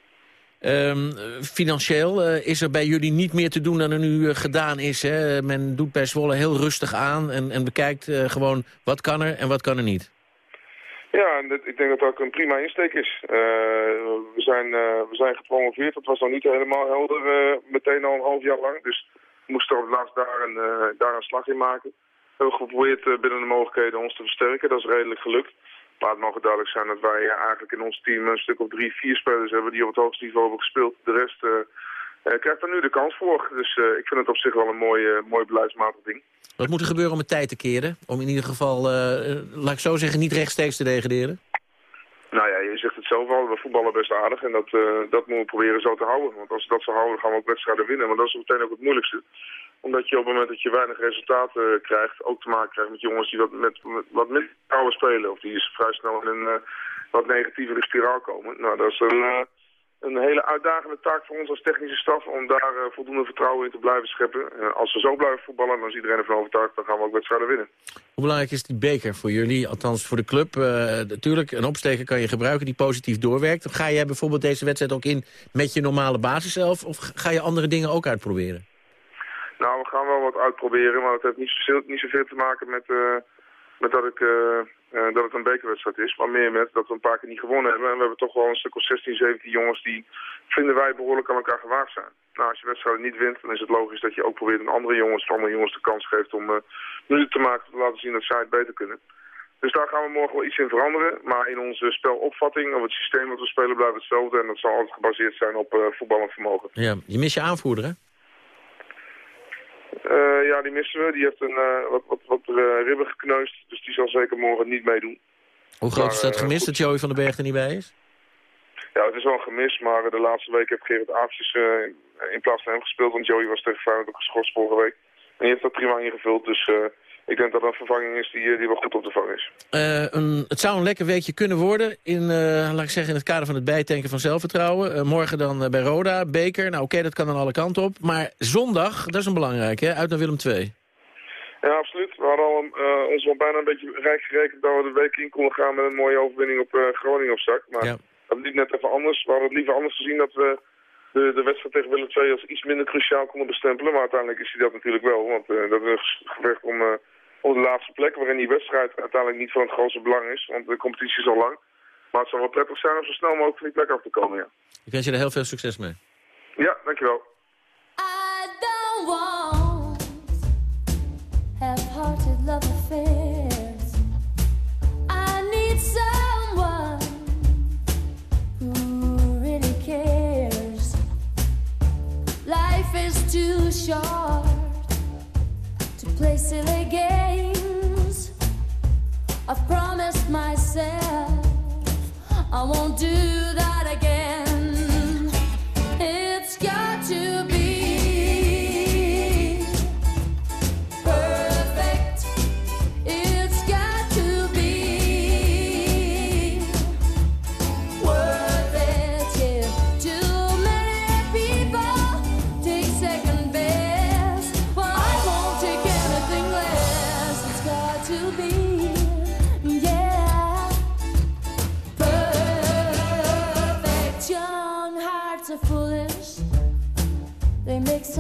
Um, financieel uh, is er bij jullie niet meer te doen dan er nu gedaan is. Hè? Men doet bij Zwolle heel rustig aan en, en bekijkt gewoon wat kan er en wat kan er niet. Ja, en ik denk dat dat ook een prima insteek is. we, zijn, we zijn gepromoveerd, dat was nog niet helemaal helder meteen al een half jaar lang. Dus we moesten op laatst daar een, daar een slag in maken. We hebben geprobeerd binnen de mogelijkheden ons te versterken, dat is redelijk gelukt. Maar het mag duidelijk zijn dat wij eigenlijk in ons team een stuk of drie, vier spelers hebben die op het hoogste niveau hebben gespeeld. De rest krijgt er nu de kans voor. Dus uh, ik vind het op zich wel een mooi, mooi beleidsmatig ding. Wat moet er gebeuren om het tijd te keren? Om in ieder geval, laat ik zo zeggen, niet rechtstreeks te degraderen? Nou ja, je zegt het zelf al, we voetballen best aardig en dat, dat moeten we proberen zo te houden. Want als we dat zo houden, gaan we ook wedstrijden winnen. Maar dat is meteen ook het moeilijkste omdat je op het moment dat je weinig resultaten krijgt, ook te maken krijgt met jongens die wat, met, met wat minder spelen. Of die vrij snel in een uh, wat negatievere spiraal komen. Nou, dat is een, een hele uitdagende taak voor ons als technische staf om daar uh, voldoende vertrouwen in te blijven scheppen. als we zo blijven voetballen, dan is iedereen ervan overtuigd, dan gaan we ook wedstrijden winnen. Hoe belangrijk is die beker voor jullie, althans voor de club? natuurlijk, een opsteker kan je gebruiken die positief doorwerkt. Ga jij bijvoorbeeld deze wedstrijd ook in met je normale basis zelf? Of ga je andere dingen ook uitproberen? Nou, we gaan wel wat uitproberen, maar het heeft niet zoveel, niet zoveel te maken met, uh, met dat, ik, uh, uh, dat het een bekerwedstrijd is. Maar meer met dat we een paar keer niet gewonnen hebben. En we hebben toch wel een stuk of 16, 17 jongens die, vinden wij, behoorlijk aan elkaar gewaagd zijn. Nou, als je wedstrijden niet wint, dan is het logisch dat je ook probeert een andere jongens, andere jongens de kans geeft om minuten te maken, te laten zien dat zij het beter kunnen. Dus daar gaan we morgen wel iets in veranderen. Maar in onze spelopvatting, of het systeem dat we spelen, blijft hetzelfde. En dat zal altijd gebaseerd zijn op uh, voetballend vermogen. Ja, je mist je aanvoerder, hè? Uh, ja, die missen we. Die heeft een, uh, wat, wat, wat uh, ribben gekneusd, dus die zal zeker morgen niet meedoen. Hoe groot maar, is dat gemis dat Joey van den Berg er niet bij is? Ja, het is wel een gemis, maar de laatste week heeft Gerrit Aafjes in plaats van hem gespeeld. Want Joey was tegen Feyenoord ook geschorst vorige week. En die heeft dat prima ingevuld, dus ik denk dat dat een vervanging is die, die wel goed op te vangen is. Uh, een, het zou een lekker weekje kunnen worden, in, uh, laat ik zeggen, in het kader van het bijtanken van zelfvertrouwen. Uh, morgen dan bij Roda, Beker. Nou oké, okay, dat kan aan alle kanten op. Maar zondag, dat is een belangrijk, hè? uit naar Willem II. Ja, absoluut. We hadden al, ons al bijna een beetje rijk gerekend dat we de week in konden gaan met een mooie overwinning op Groningen op zak. Maar ja. dat liep net even anders. We hadden het liever anders gezien dat we de, de wedstrijd tegen Willem II als iets minder cruciaal konden bestempelen. Maar uiteindelijk is hij dat natuurlijk wel, want dat is gevecht om op de laatste plek, waarin die wedstrijd uiteindelijk niet van het grootste belang is. Want de competitie is al lang. Maar het zou wel prettig zijn om zo snel mogelijk van die plek af te komen, ja. Ik wens je er heel veel succes mee. Ja, dankjewel. I don't want half-hearted love affairs. I need someone who really cares. Life is too short play silly games. I've promised myself I won't do that again.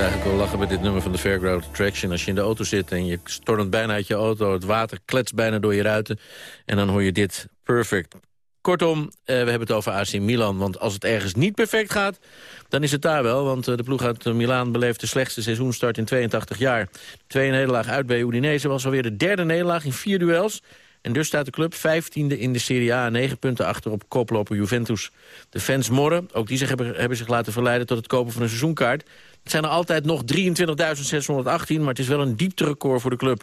Eigenlijk wel lachen met dit nummer van de Fairground Attraction. Als je in de auto zit en je stormt bijna uit je auto... het water kletst bijna door je ruiten... en dan hoor je dit perfect. Kortom, eh, we hebben het over AC Milan. Want als het ergens niet perfect gaat, dan is het daar wel. Want eh, de ploeg uit Milaan beleeft de slechtste seizoenstart in 82 jaar. Twee nederlaag uit bij Udinese was alweer de derde nederlaag in vier duels. En dus staat de club 15e in de Serie A, 9 punten achter op koploper Juventus. De fans morren, ook die zich hebben, hebben zich laten verleiden tot het kopen van een seizoenkaart. Het zijn er altijd nog 23.618, maar het is wel een diepterecord voor de club.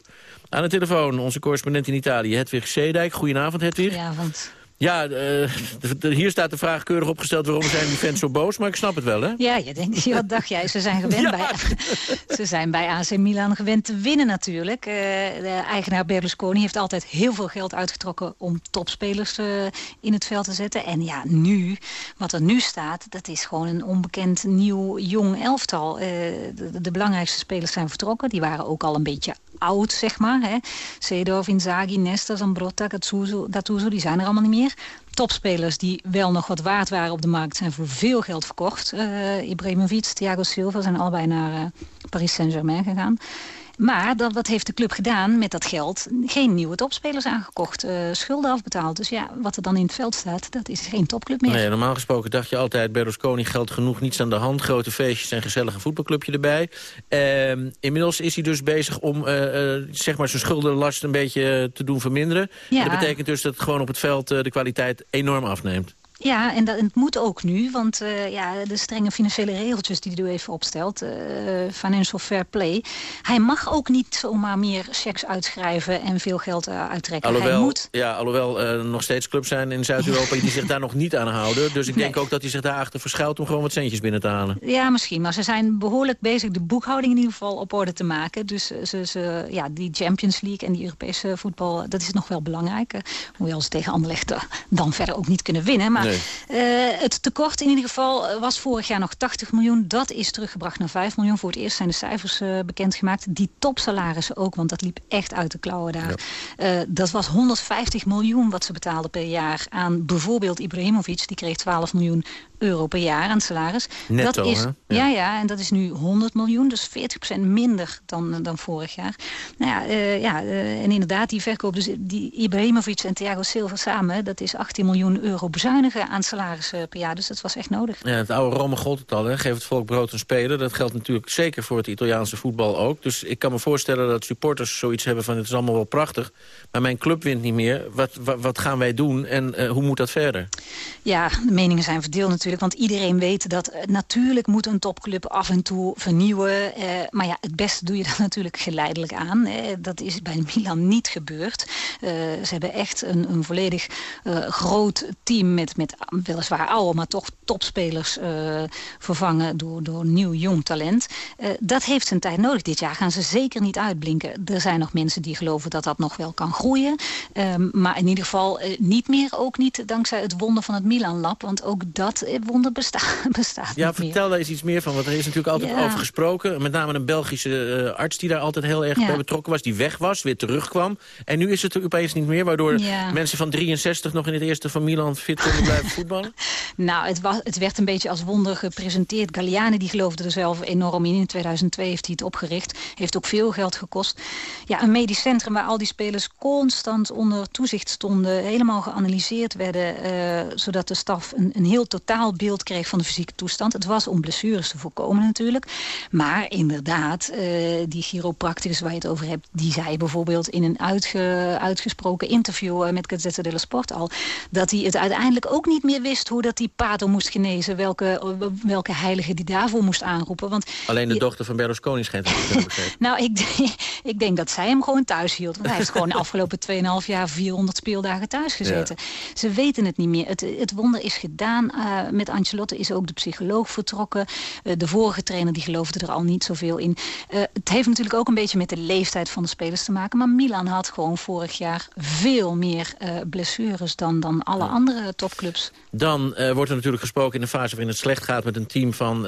Aan de telefoon onze correspondent in Italië, Hedwig Zeedijk. Goedenavond, Hedwig. Goedenavond. Ja, eh, hier staat de vraag keurig opgesteld... waarom zijn die fans zo boos, maar ik snap het wel, hè? Ja, je denkt, wat dacht jij? Ze zijn gewend bij, ze zijn bij AC Milan gewend te winnen natuurlijk. Eh, de eigenaar Berlusconi heeft altijd heel veel geld uitgetrokken om topspelers eh, in het veld te zetten. En ja, nu, wat er nu staat, dat is gewoon een onbekend nieuw jong elftal. De, de belangrijkste spelers zijn vertrokken. Die waren ook al een beetje oud, zeg maar. Hè. Seedorf, Inzaghi, Nesta, Zambrotta, Gattuso, Gattuso, die zijn er allemaal niet meer. Topspelers die wel nog wat waard waren op de markt... zijn voor veel geld verkocht. Eh Ibrahimovic, Thiago Silva zijn allebei naar eh, Paris Saint-Germain gegaan. Maar dat, wat heeft de club gedaan met dat geld? Geen nieuwe topspelers aangekocht, eh, schulden afbetaald. Dus ja, wat er dan in het veld staat, dat is geen topclub meer. Nee, normaal gesproken dacht je altijd... Berlusconi geld genoeg, niets aan de hand. Grote feestjes en gezellig een voetbalclubje erbij. Ehm, inmiddels is hij dus bezig om eh, eh, zeg maar zijn schuldenlast een beetje te doen verminderen. Ja. Dat betekent dus dat gewoon op het veld de kwaliteit enorm afneemt. Ja, en dat en het moet ook nu, want eh, ja, de strenge financiële regeltjes die hij nu even opstelt, eh, financial fair play, hij mag ook niet zomaar meer checks uitschrijven en veel geld eh, uittrekken. hij Alhoewel, moet ja, alhoewel er nog steeds clubs zijn in Zuid-Europa... die zich daar nog niet aan houden. Dus ik denk ook dat hij zich daarachter verschuilt... om gewoon wat centjes binnen te halen. Ja, misschien. Maar ze zijn behoorlijk bezig de boekhouding in ieder geval op orde te maken. Dus ze, ze, ja, die Champions League en die Europese voetbal, dat is nog wel belangrijk. Hoewel ze tegen Anderlecht dan verder ook niet kunnen winnen. Maar Nee. eh, het tekort in ieder geval eh, was vorig jaar nog 80 miljoen. Dat is teruggebracht naar 5 miljoen. Voor het eerst zijn de cijfers eh, bekendgemaakt. Die topsalarissen ook, want dat liep echt uit de klauwen daar. Dat was 150 miljoen wat ze betaalden per jaar aan bijvoorbeeld Ibrahimovic. Die kreeg 12 miljoen euro per jaar aan salaris. Netto, dat is? Ja. ja, en dat is nu 100 miljoen, dus 40% minder dan, eh, dan vorig jaar. Nou ja, eh, ja eh, en inderdaad, die verkoop, dus die Ibrahimovic en Thiago Silva samen... dat is 18 miljoen euro bezuinigen aan salarissen per jaar. Dus dat was echt nodig. Ja, het oude Rome gold het al, hè? geef het volk brood en spelen. Dat geldt natuurlijk zeker voor het Italiaanse voetbal ook. Dus ik kan me voorstellen dat supporters zoiets hebben van... het is allemaal wel prachtig, maar mijn club wint niet meer. Wat, wat, wat gaan wij doen en hoe moet dat verder? Ja, de meningen zijn verdeeld natuurlijk. Want iedereen weet dat eh, natuurlijk moet een topclub af en toe vernieuwen. eh, maar ja, het beste doe je dan natuurlijk geleidelijk aan. dat is bij Milan niet gebeurd. Eh, ze hebben echt een, een volledig groot team met, met weliswaar oude, maar toch topspelers vervangen door, door nieuw jong talent. Dat heeft zijn tijd nodig. Dit jaar gaan ze zeker niet uitblinken. Er zijn nog mensen die geloven dat dat nog wel kan groeien. Ehm, maar in ieder geval niet meer, ook niet dankzij het wonder van het Milan-lab. Want ook dat wonder besta bestaat Ja, niet meer. vertel daar eens iets meer van, want er is natuurlijk altijd Ja. over gesproken. Met name een Belgische eh, arts die daar altijd heel erg Ja. bij betrokken was. Die weg was, weer terugkwam. En nu is het er opeens niet meer, waardoor Ja. mensen van 63 nog in het eerste van Milan fit konden blijven blijven voetballen? Nou, het, was, het werd een beetje als wonder gepresenteerd. Galliani die geloofde er zelf enorm in. In 2002 heeft hij het opgericht. Heeft ook veel geld gekost. Ja, een medisch centrum waar al die spelers constant onder toezicht stonden. Helemaal geanalyseerd werden. eh, zodat de staf een, een heel totaal beeld kreeg van de fysieke toestand. Het was om blessures te voorkomen natuurlijk. Maar inderdaad, eh, die chiropracticus waar je het over hebt... die zei bijvoorbeeld in een uitge- uitgesproken interview eh, met Gazzetta dello Sport al... dat hij het uiteindelijk ook niet meer wist hoe dat die Pato moest genezen. Welke, welke heilige die daarvoor moest aanroepen. Want Alleen de je- dochter van Berlusconi schijnt nou, ik, denk- ik denk dat zij hem gewoon thuis hield. Want hij heeft gewoon de afgelopen 2,5 jaar 400 speeldagen thuis gezeten. Ze weten het niet meer. Het, het wonder is gedaan. Eh, met Ancelotti is ook de psycholoog vertrokken. Eh, de vorige trainer die geloofde er al niet zoveel in. Eh, het heeft natuurlijk ook een beetje met de leeftijd van de spelers te maken. Maar Milan had gewoon vorig jaar veel meer eh, blessures dan, dan alle andere topclubs. Dan wordt er natuurlijk gesproken in de fase waarin het slecht gaat met een team van...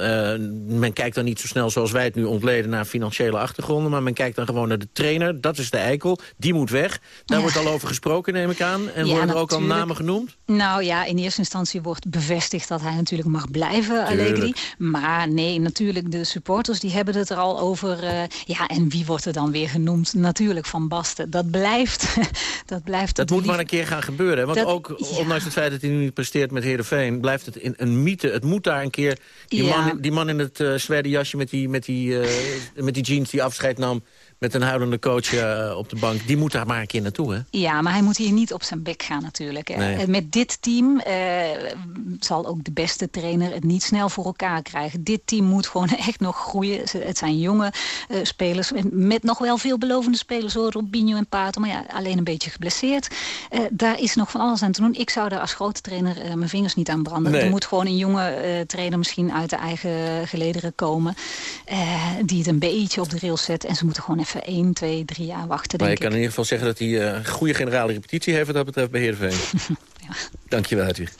men kijkt dan niet zo snel zoals wij het nu ontleden naar financiële achtergronden... maar men kijkt dan gewoon naar de trainer, dat is de eikel, die moet weg. Daar Ja. wordt al over gesproken, neem ik aan. En Ja, worden er ook al namen genoemd? Nou ja, in eerste instantie wordt bevestigd dat hij natuurlijk mag blijven. Allegri. Maar nee, natuurlijk, de supporters die hebben het er al over. eh, ja, en wie wordt er dan weer genoemd? Natuurlijk Van Basten. Dat blijft. dat blijft Dat moet maar een keer gaan gebeuren. Want Dat- ook, ondanks het feit dat hij nu niet presteert met Heerenveen... blijft het in, een mythe. Het moet daar een keer... Die, Ja. man, die man in het uh, jasje met die, met, die, eh, met die jeans die afscheid nam... met een huilende coach eh, op de bank... die moet daar maar een keer naartoe, hè? Ja, maar hij moet hier niet op zijn bek gaan natuurlijk. Nee. Eh, Met dit team eh, zal ook de beste trainer het niet snel voor elkaar krijgen. Dit team moet gewoon echt nog groeien. Het zijn jonge spelers met- nog wel veelbelovende spelers hoor. Robinho en Pato, maar ja, alleen een beetje geblesseerd. Daar is nog van alles aan te doen. Ik zou daar als grote trainer mijn vingers niet aan branden. Nee. Er moet gewoon een jonge trainer misschien uit de eigen gelederen komen. die het een beetje op de rails zet. En ze moeten gewoon even 1, 2, 3 jaar wachten, Maar je kan in ieder geval zeggen dat hij eh, een goede generale repetitie heeft... wat dat betreft bij Heerenveen. Dankjewel, Hedwig.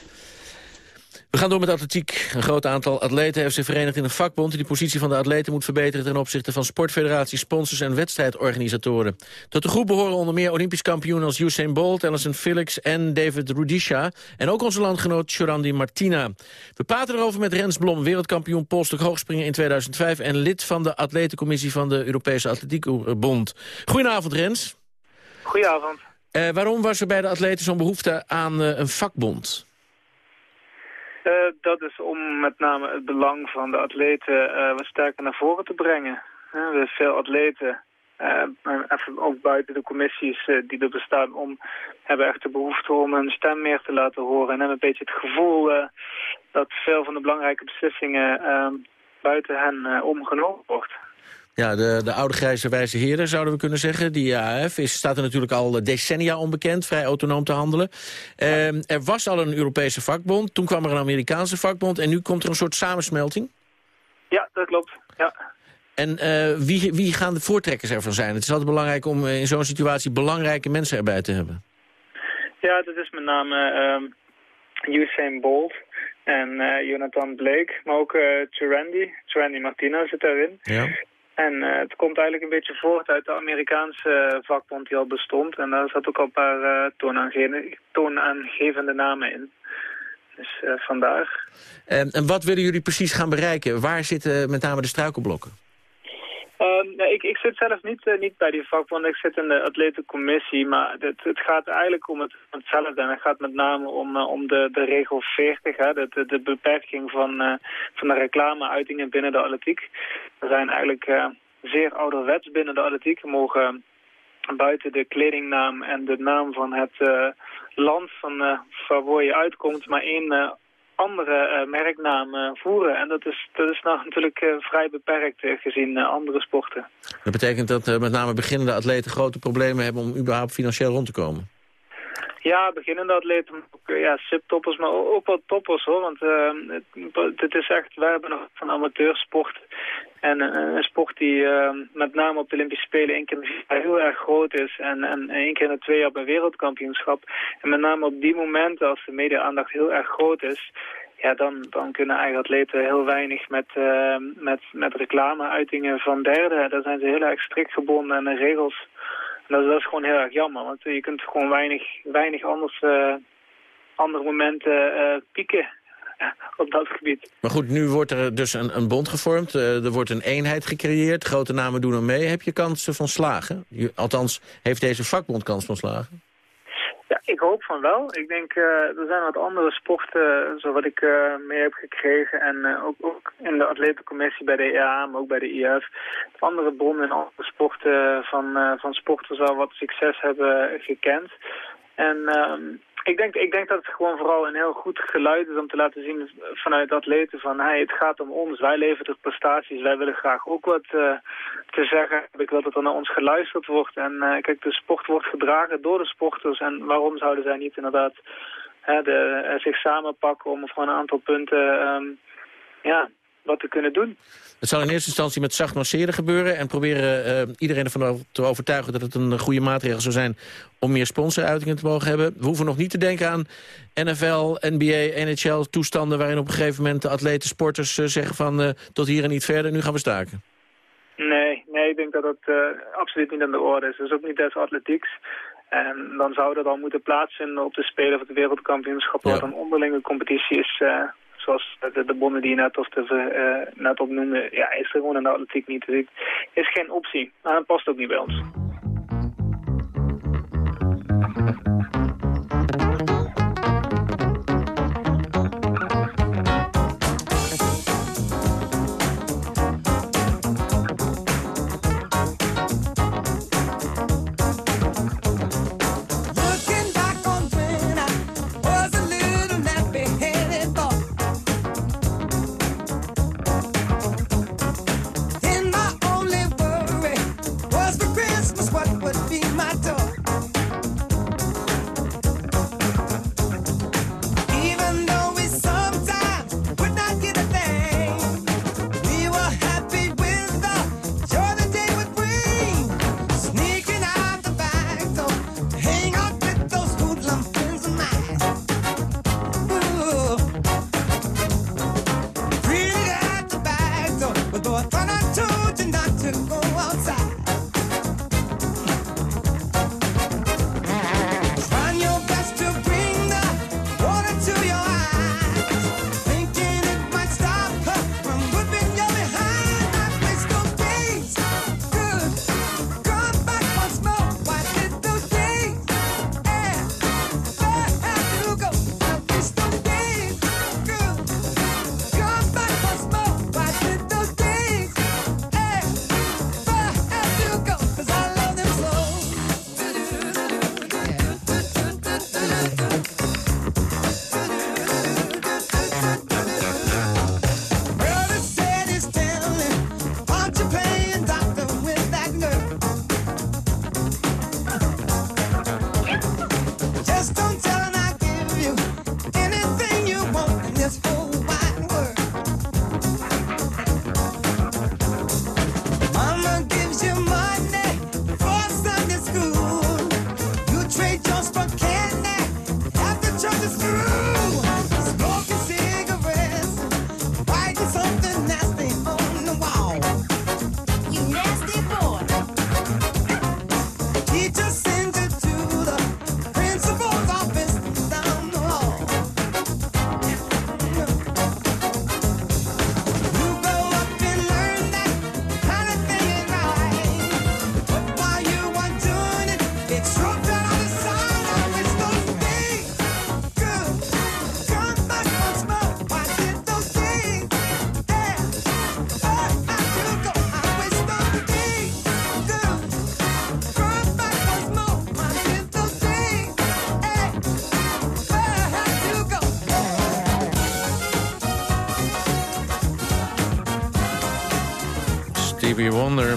We gaan door met atletiek. Een groot aantal atleten heeft zich verenigd in een vakbond... die de positie van de atleten moet verbeteren... ten opzichte van sportfederaties, sponsors en wedstrijdorganisatoren. Tot de groep behoren onder meer Olympisch kampioen als Usain Bolt... Alison Felix en David Rudisha. En ook onze landgenoot Jorandi Martina. We praten erover met Rens Blom, wereldkampioen polstuk hoogspringen in 2005... en lid van de atletencommissie van de Europese Atletiekbond. Goedenavond, Rens. Goedenavond. Eh, waarom was er bij de atleten zo'n behoefte aan eh, een vakbond? Eh, dat is om met name het belang van de atleten eh, wat sterker naar voren te brengen. Eh, we hebben veel atleten, en even ook buiten de commissies die er bestaan, om, hebben echt de behoefte om hun stem meer te laten horen. En hebben een beetje het gevoel dat veel van de belangrijke beslissingen buiten hen omgenomen wordt. Ja, de, de oude grijze wijze heren, zouden we kunnen zeggen. Die AF is, staat er natuurlijk al decennia onbekend, vrij autonoom te handelen. Ehm, er was al een Europese vakbond, toen kwam er een Amerikaanse vakbond... en nu komt er een soort samensmelting. Ja, dat klopt. Ja. En eh, wie, wie gaan de voortrekkers ervan zijn? Het is altijd belangrijk om eh, in zo'n situatie belangrijke mensen erbij te hebben. Ja, dat is met name ehm Usain Bolt en eh, Jonathan Blake, maar ook eh Trendy. Trendy Martina zit daarin. Ja. En eh, het komt eigenlijk een beetje voort uit de Amerikaanse eh, vakbond die al bestond. En daar zat ook al een paar toonaange- toonaangevende namen in. Dus eh, vandaar. En, en wat willen jullie precies gaan bereiken? Waar zitten met name de struikelblokken? Nee, ik, ik zit zelf niet, eh, niet bij die vakbond, ik zit in de atletencommissie, maar het, het gaat eigenlijk om het, hetzelfde. En het gaat met name om, eh, om de, de regel 40, hè, de, de, de beperking van, eh, van de reclameuitingen binnen de atletiek. We zijn eigenlijk zeer ouderwets binnen de atletiek. We mogen buiten de kledingnaam en de naam van het land van, waar je uitkomt, maar één andere eh, merknaam eh, voeren. En dat is, dat is nou natuurlijk eh, vrij beperkt eh, gezien andere sporten. Dat betekent dat met name beginnende atleten grote problemen hebben... om überhaupt financieel rond te komen. Ja, beginnende atleten, ook eh, ja, subtoppers, maar ook wel toppers hoor. Want eh, het, het is echt, wij hebben nog van amateursport. En eh, een sport die eh, met name op de Olympische Spelen één keer heel erg groot is. En, en één keer in de twee jaar bij wereldkampioenschap. En met name op die momenten, als de media-aandacht heel erg groot is... Ja, dan, dan kunnen eigen atleten heel weinig met, eh, met, met reclameuitingen van derden. Daar zijn ze heel erg strikt gebonden aan de regels. Dat, dat is gewoon heel erg jammer, want je kunt gewoon weinig, weinig anders, eh, andere momenten eh, pieken op dat gebied. Maar goed, nu wordt er dus een, een bond gevormd. eh, er wordt een eenheid gecreëerd. Grote namen doen er mee. Heb je kansen van slagen? Althans, heeft deze vakbond kans van slagen? Ja, ik hoop van wel. Ik denk, eh, er zijn wat andere sporten, zo wat ik eh, mee heb gekregen. En eh, ook, ook in de atletencommissie bij de EA, maar ook bij de IF. Andere bronnen in andere sporten van, van sporters al wat succes hebben gekend. En ehm, ik, denk, ik denk dat het gewoon vooral een heel goed geluid is om te laten zien vanuit atleten van... Hey, het gaat om ons, wij leveren prestaties, wij willen graag ook wat eh, te zeggen. Ik wil dat er naar ons geluisterd wordt. En eh, kijk, de sport wordt gedragen door de sporters. En waarom zouden zij niet inderdaad hè, de, eh, zich samenpakken om voor een aantal punten ehm, ja, wat te kunnen doen? Het zal in eerste instantie met zacht masseren gebeuren... en proberen eh, iedereen ervan te overtuigen dat het een goede maatregel zou zijn... om meer sponsoruitingen te mogen hebben. We hoeven nog niet te denken aan NFL, NBA, NHL-toestanden... waarin op een gegeven moment de atleten, sporters eh, zeggen van... eh, tot hier en niet verder, nu gaan we staken. Nee, nee, ik denk dat dat absoluut niet aan de orde is. Dat is ook niet des atletieks. En dan zou dat al moeten plaatsvinden op de Spelen of het Wereldkampioenschap... wat een onderlinge competitie is, zoals de, de bonnen die je net, of de, eh, net opnoemde. Ja, is er gewoon in de atletiek niet. Dus ik, is geen optie. Maar dat past ook niet bij ons.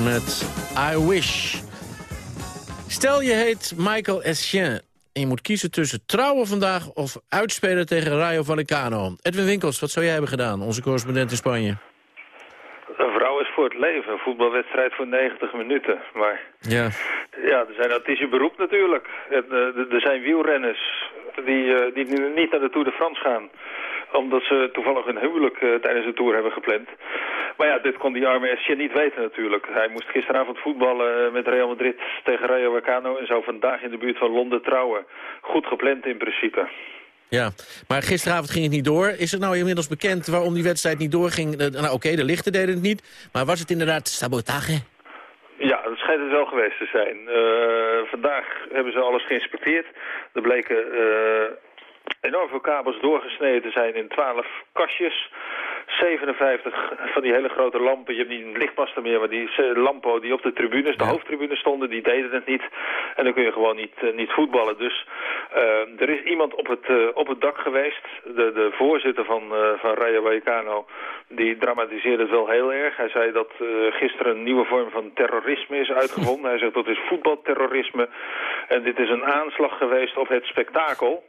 Met I Wish. Stel je heet Michael Essien en je moet kiezen tussen trouwen vandaag of uitspelen tegen Rayo Vallecano. Edwin Winkels, wat zou jij hebben gedaan, onze correspondent in Spanje? Een vrouw is voor het leven. Een voetbalwedstrijd voor 90 minuten. Maar Ja. ja, er zijn, je beroep natuurlijk. Eh, er zijn wielrenners die, eh, die nu niet naar de Tour de France gaan omdat ze toevallig hun huwelijk eh, tijdens de Tour hebben gepland. Maar ja, dit kon die arme Essien niet weten natuurlijk. Hij moest gisteravond voetballen met Real Madrid tegen Rayo Vallecano... en zou vandaag in de buurt van Londen trouwen. Goed gepland in principe. Ja, maar gisteravond ging het niet door. Is het nou inmiddels bekend waarom die wedstrijd niet doorging? Eh, nou oké, de lichten deden het niet. Maar was het inderdaad sabotage? Ja, dat schijnt het wel geweest te zijn. Eh, vandaag hebben ze alles geïnspecteerd. Er bleken eh, enorm veel kabels doorgesneden zijn in 12 kastjes. 57 van die hele grote lampen. Je hebt niet lichtmasten meer, maar die lampen die op de tribunes, de hoofdtribunes stonden, die deden het niet. En dan kun je gewoon niet, eh, niet voetballen. Dus eh, er is iemand op het, eh, op het dak geweest. De, de voorzitter van, van Rayo Vallecano, die dramatiseerde het wel heel erg. Hij zei dat gisteren een nieuwe vorm van terrorisme is uitgevonden. Hij zegt dat is voetbalterrorisme. En dit is een aanslag geweest op het spektakel.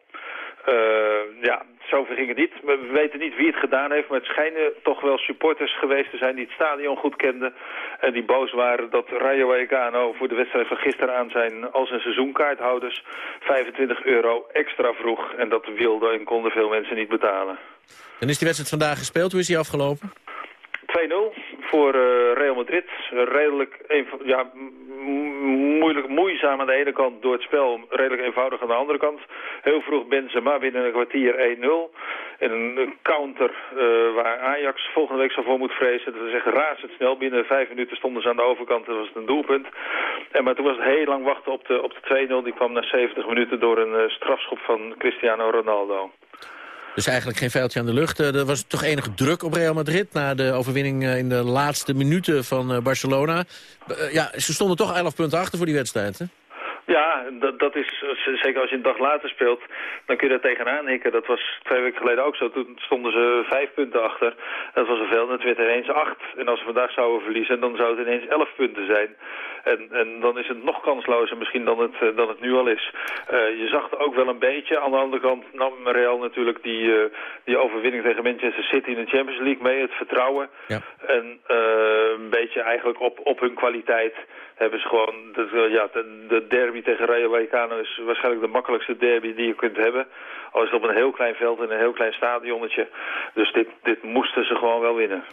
Eh, ja, zover ging het niet. We weten niet wie het gedaan heeft, maar het schijnen toch wel supporters geweest te zijn die het stadion goed kenden. En die boos waren dat Rayo Vallecano voor de wedstrijd van gisteren aan zijn als een seizoenkaarthouders 25 euro extra vroeg. En dat wilden en konden veel mensen niet betalen. Dan is die wedstrijd vandaag gespeeld. Hoe is die afgelopen? 2-0 voor eh, Real Madrid. Redelijk ja, moeilijk, moeizaam aan de ene kant door het spel. Redelijk eenvoudig aan de andere kant. Heel vroeg Benzema binnen een kwartier 1-0. En een, counter eh, waar Ajax volgende week zo voor moet vrezen. Dat is echt razendsnel. Binnen vijf minuten stonden ze aan de overkant. Dat was het een doelpunt. En maar toen was het heel lang wachten op de, op de 2-0. Die kwam na 70 minuten door een eh, strafschop van Cristiano Ronaldo. Dus eigenlijk geen veldje aan de lucht. Eh, er was toch enige druk op Real Madrid... na de overwinning eh, in de laatste minuten van eh, Barcelona. Ja, ze stonden toch 11 punten achter voor die wedstrijd, hè? Ja, dat, dat is, zeker als je een dag later speelt, dan kun je er tegenaan hikken. Dat was twee weken geleden ook zo. Toen stonden ze vijf punten achter. Dat was een veel, en het werd ineens acht. En als we vandaag zouden verliezen, dan zou het ineens elf punten zijn. En, en dan is het nog kanslozer misschien dan het, eh, dan het nu al is. Eh, je zag het ook wel een beetje. Aan de andere kant nam Real natuurlijk die, eh, die overwinning tegen Manchester City in de Champions League mee. Het vertrouwen. En eh, een beetje eigenlijk op, op hun kwaliteit hebben ze gewoon... De- ja, de, de derby tegen Rayo Vallecano is waarschijnlijk de makkelijkste derby die je kunt hebben. Al is het op een heel klein veld in een heel klein stadionnetje. Dus dit, dit moesten ze gewoon wel winnen.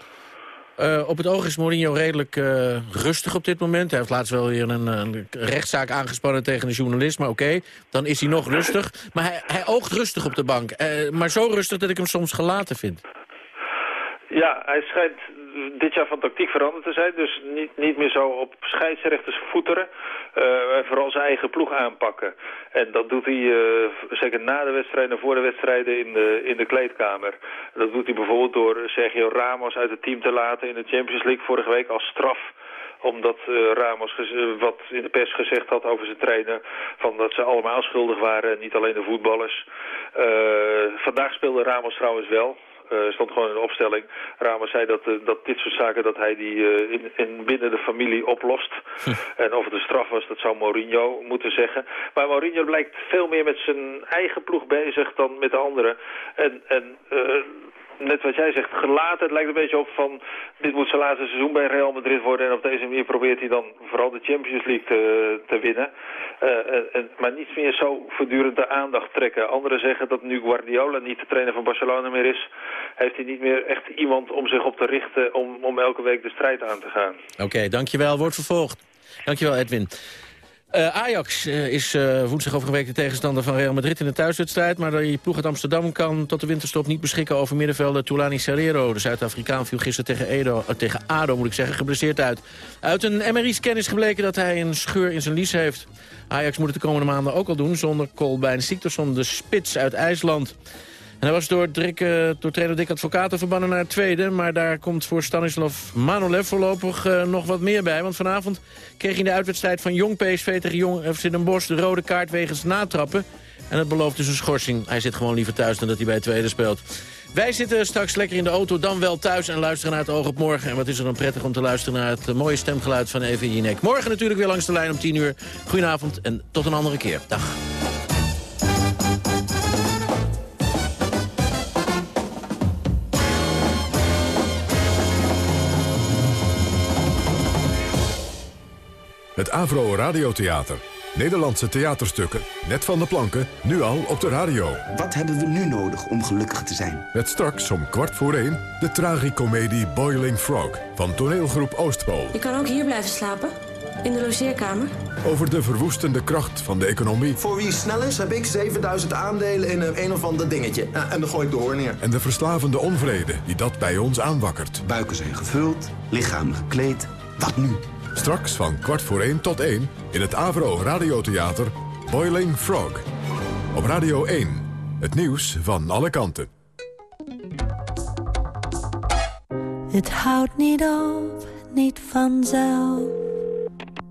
Eh, op het oog is Mourinho redelijk eh, rustig op dit moment. Hij heeft laatst wel weer een, een rechtszaak aangespannen tegen een journalist. Maar oké, dan is hij nog rustig. Maar hij, hij oogt rustig op de bank. Eh, maar zo rustig dat ik hem soms gelaten vind. Ja, hij schijnt dit jaar van tactiek veranderd te zijn. Dus niet, niet meer zo op scheidsrechters voeteren. en vooral zijn eigen ploeg aanpakken. En dat doet hij eh, zeker na de wedstrijden en voor de wedstrijden in de, in de kleedkamer. Dat doet hij bijvoorbeeld door Sergio Ramos uit het team te laten in de Champions League vorige week als straf omdat eh, Ramos wat in de pers gezegd had over zijn trainer... Van dat ze allemaal schuldig waren en niet alleen de voetballers. Vandaag speelde Ramos trouwens wel. Eh, stond gewoon in de opstelling. Ramos zei dat, eh, dat dit soort zaken dat hij die eh, in, in binnen de familie oplost. En of het een straf was, dat zou Mourinho moeten zeggen. Maar Mourinho blijkt veel meer met zijn eigen ploeg bezig dan met de anderen. En, en net wat jij zegt, gelaten. Het lijkt een beetje op van, dit moet zijn laatste seizoen bij Real Madrid worden. En op deze manier probeert hij dan vooral de Champions League te, te winnen. Eh, en, en- maar niet meer zo voortdurend de aandacht trekken. Anderen zeggen dat nu Guardiola niet de trainer van Barcelona meer is, heeft hij niet meer echt iemand om zich op te richten om, om elke week de strijd aan te gaan. Oké, dankjewel. Wordt vervolgd. Dankjewel, Edwin. Eh, Ajax eh, is eh, woensdag over een week de tegenstander van Real Madrid in de thuiswedstrijd. Maar de ploeg uit Amsterdam kan tot de winterstop niet beschikken over middenvelder Tulani Serrero. De Zuid-Afrikaan viel gisteren tegen, Edo, tegen ADO moet ik zeggen, geblesseerd uit. Uit een MRI-scan is gebleken dat hij een scheur in zijn lies heeft. Ajax moet het de komende maanden ook al doen zonder Kolbein Siktorsson, de spits uit IJsland. Hij was door, Dick, eh, door trainer Dick Advocaten verbannen naar het tweede. Maar daar komt voor Stanislav Manolev voorlopig eh, nog wat meer bij. Want vanavond kreeg hij in de uitwedstrijd van Jong PSV tegen Jong FC Den Bosch... de rode kaart wegens natrappen. En het belooft dus een schorsing. Hij zit gewoon liever thuis dan dat hij bij het tweede speelt. Wij zitten straks lekker in de auto, dan wel thuis en luisteren naar het oog op morgen. En wat is er dan prettig om te luisteren naar het mooie stemgeluid van Even Jinek. Morgen natuurlijk weer langs de lijn om 10 uur. Goedenavond en tot een andere keer. Dag. Het Avro Radiotheater. Nederlandse theaterstukken. Net van de planken, nu al op de radio. Wat hebben we nu nodig om gelukkig te zijn? Met straks om kwart voor één de tragicomedie Boiling Frog van toneelgroep Oostpool. Je kan ook hier blijven slapen. In de logeerkamer. Over de verwoestende kracht van de economie. Voor wie snel is, heb ik 7000 aandelen in een, een of ander dingetje. Ja, en dan gooi ik de hoor neer. En de verslavende onvrede die dat bij ons aanwakkert. Buiken zijn gevuld, lichaam gekleed. Wat nu? Straks van kwart voor één tot één in het Avro Radiotheater Boiling Frog. Op Radio 1. Het nieuws van alle kanten. Het houdt niet op, niet vanzelf.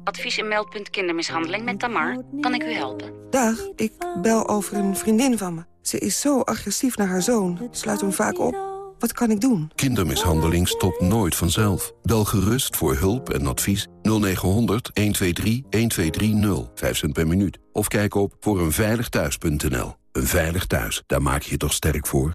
Advies en meldpunt kindermishandeling met Tamar. Kan ik u helpen? Dag, ik bel over een vriendin van me. Ze is zo agressief naar haar zoon. Sluit hem vaak op. Wat kan ik doen? Kindermishandeling stopt nooit vanzelf. Bel gerust voor hulp en advies 0900 123 1230. 5 cent per minuut. Of kijk op voor eenveiligthuis.nl. Een veilig thuis, daar maak je je toch sterk voor?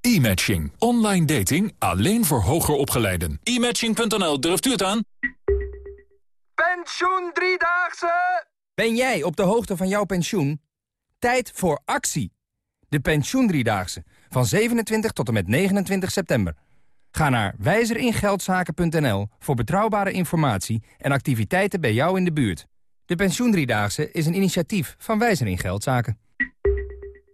E-matching. Online dating alleen voor hoger opgeleiden. E-matching.nl, durft u het aan? Pensioen Driedaagse! Ben jij op de hoogte van jouw pensioen? Tijd voor actie. De Pensioen Driedaagse. Van 27 tot en met 29 september. Ga naar wijzeringeldzaken.nl voor betrouwbare informatie en activiteiten bij jou in de buurt. De Pensioen Driedaagse is een initiatief van Wijzer in Geldzaken.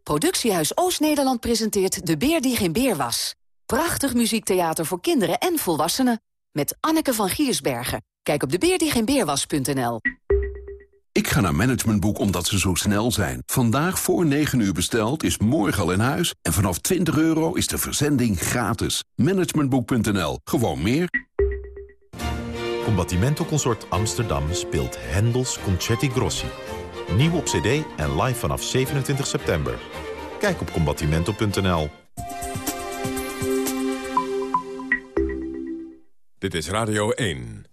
Productiehuis Oost-Nederland presenteert De Beer die geen beer was. Prachtig muziektheater voor kinderen en volwassenen. Met Anneke van Giersbergen. Kijk op debeerdiegeenbeerwas.nl. Ik ga naar Managementboek omdat ze zo snel zijn. Vandaag voor 9 uur besteld is morgen al in huis. En vanaf 20 euro is de verzending gratis. Managementboek.nl. Gewoon meer. Combattimento Consort Amsterdam speelt Hendels Concerti Grossi. Nieuw op cd en live vanaf 27 september. Kijk op combattimento.nl. Dit is Radio 1.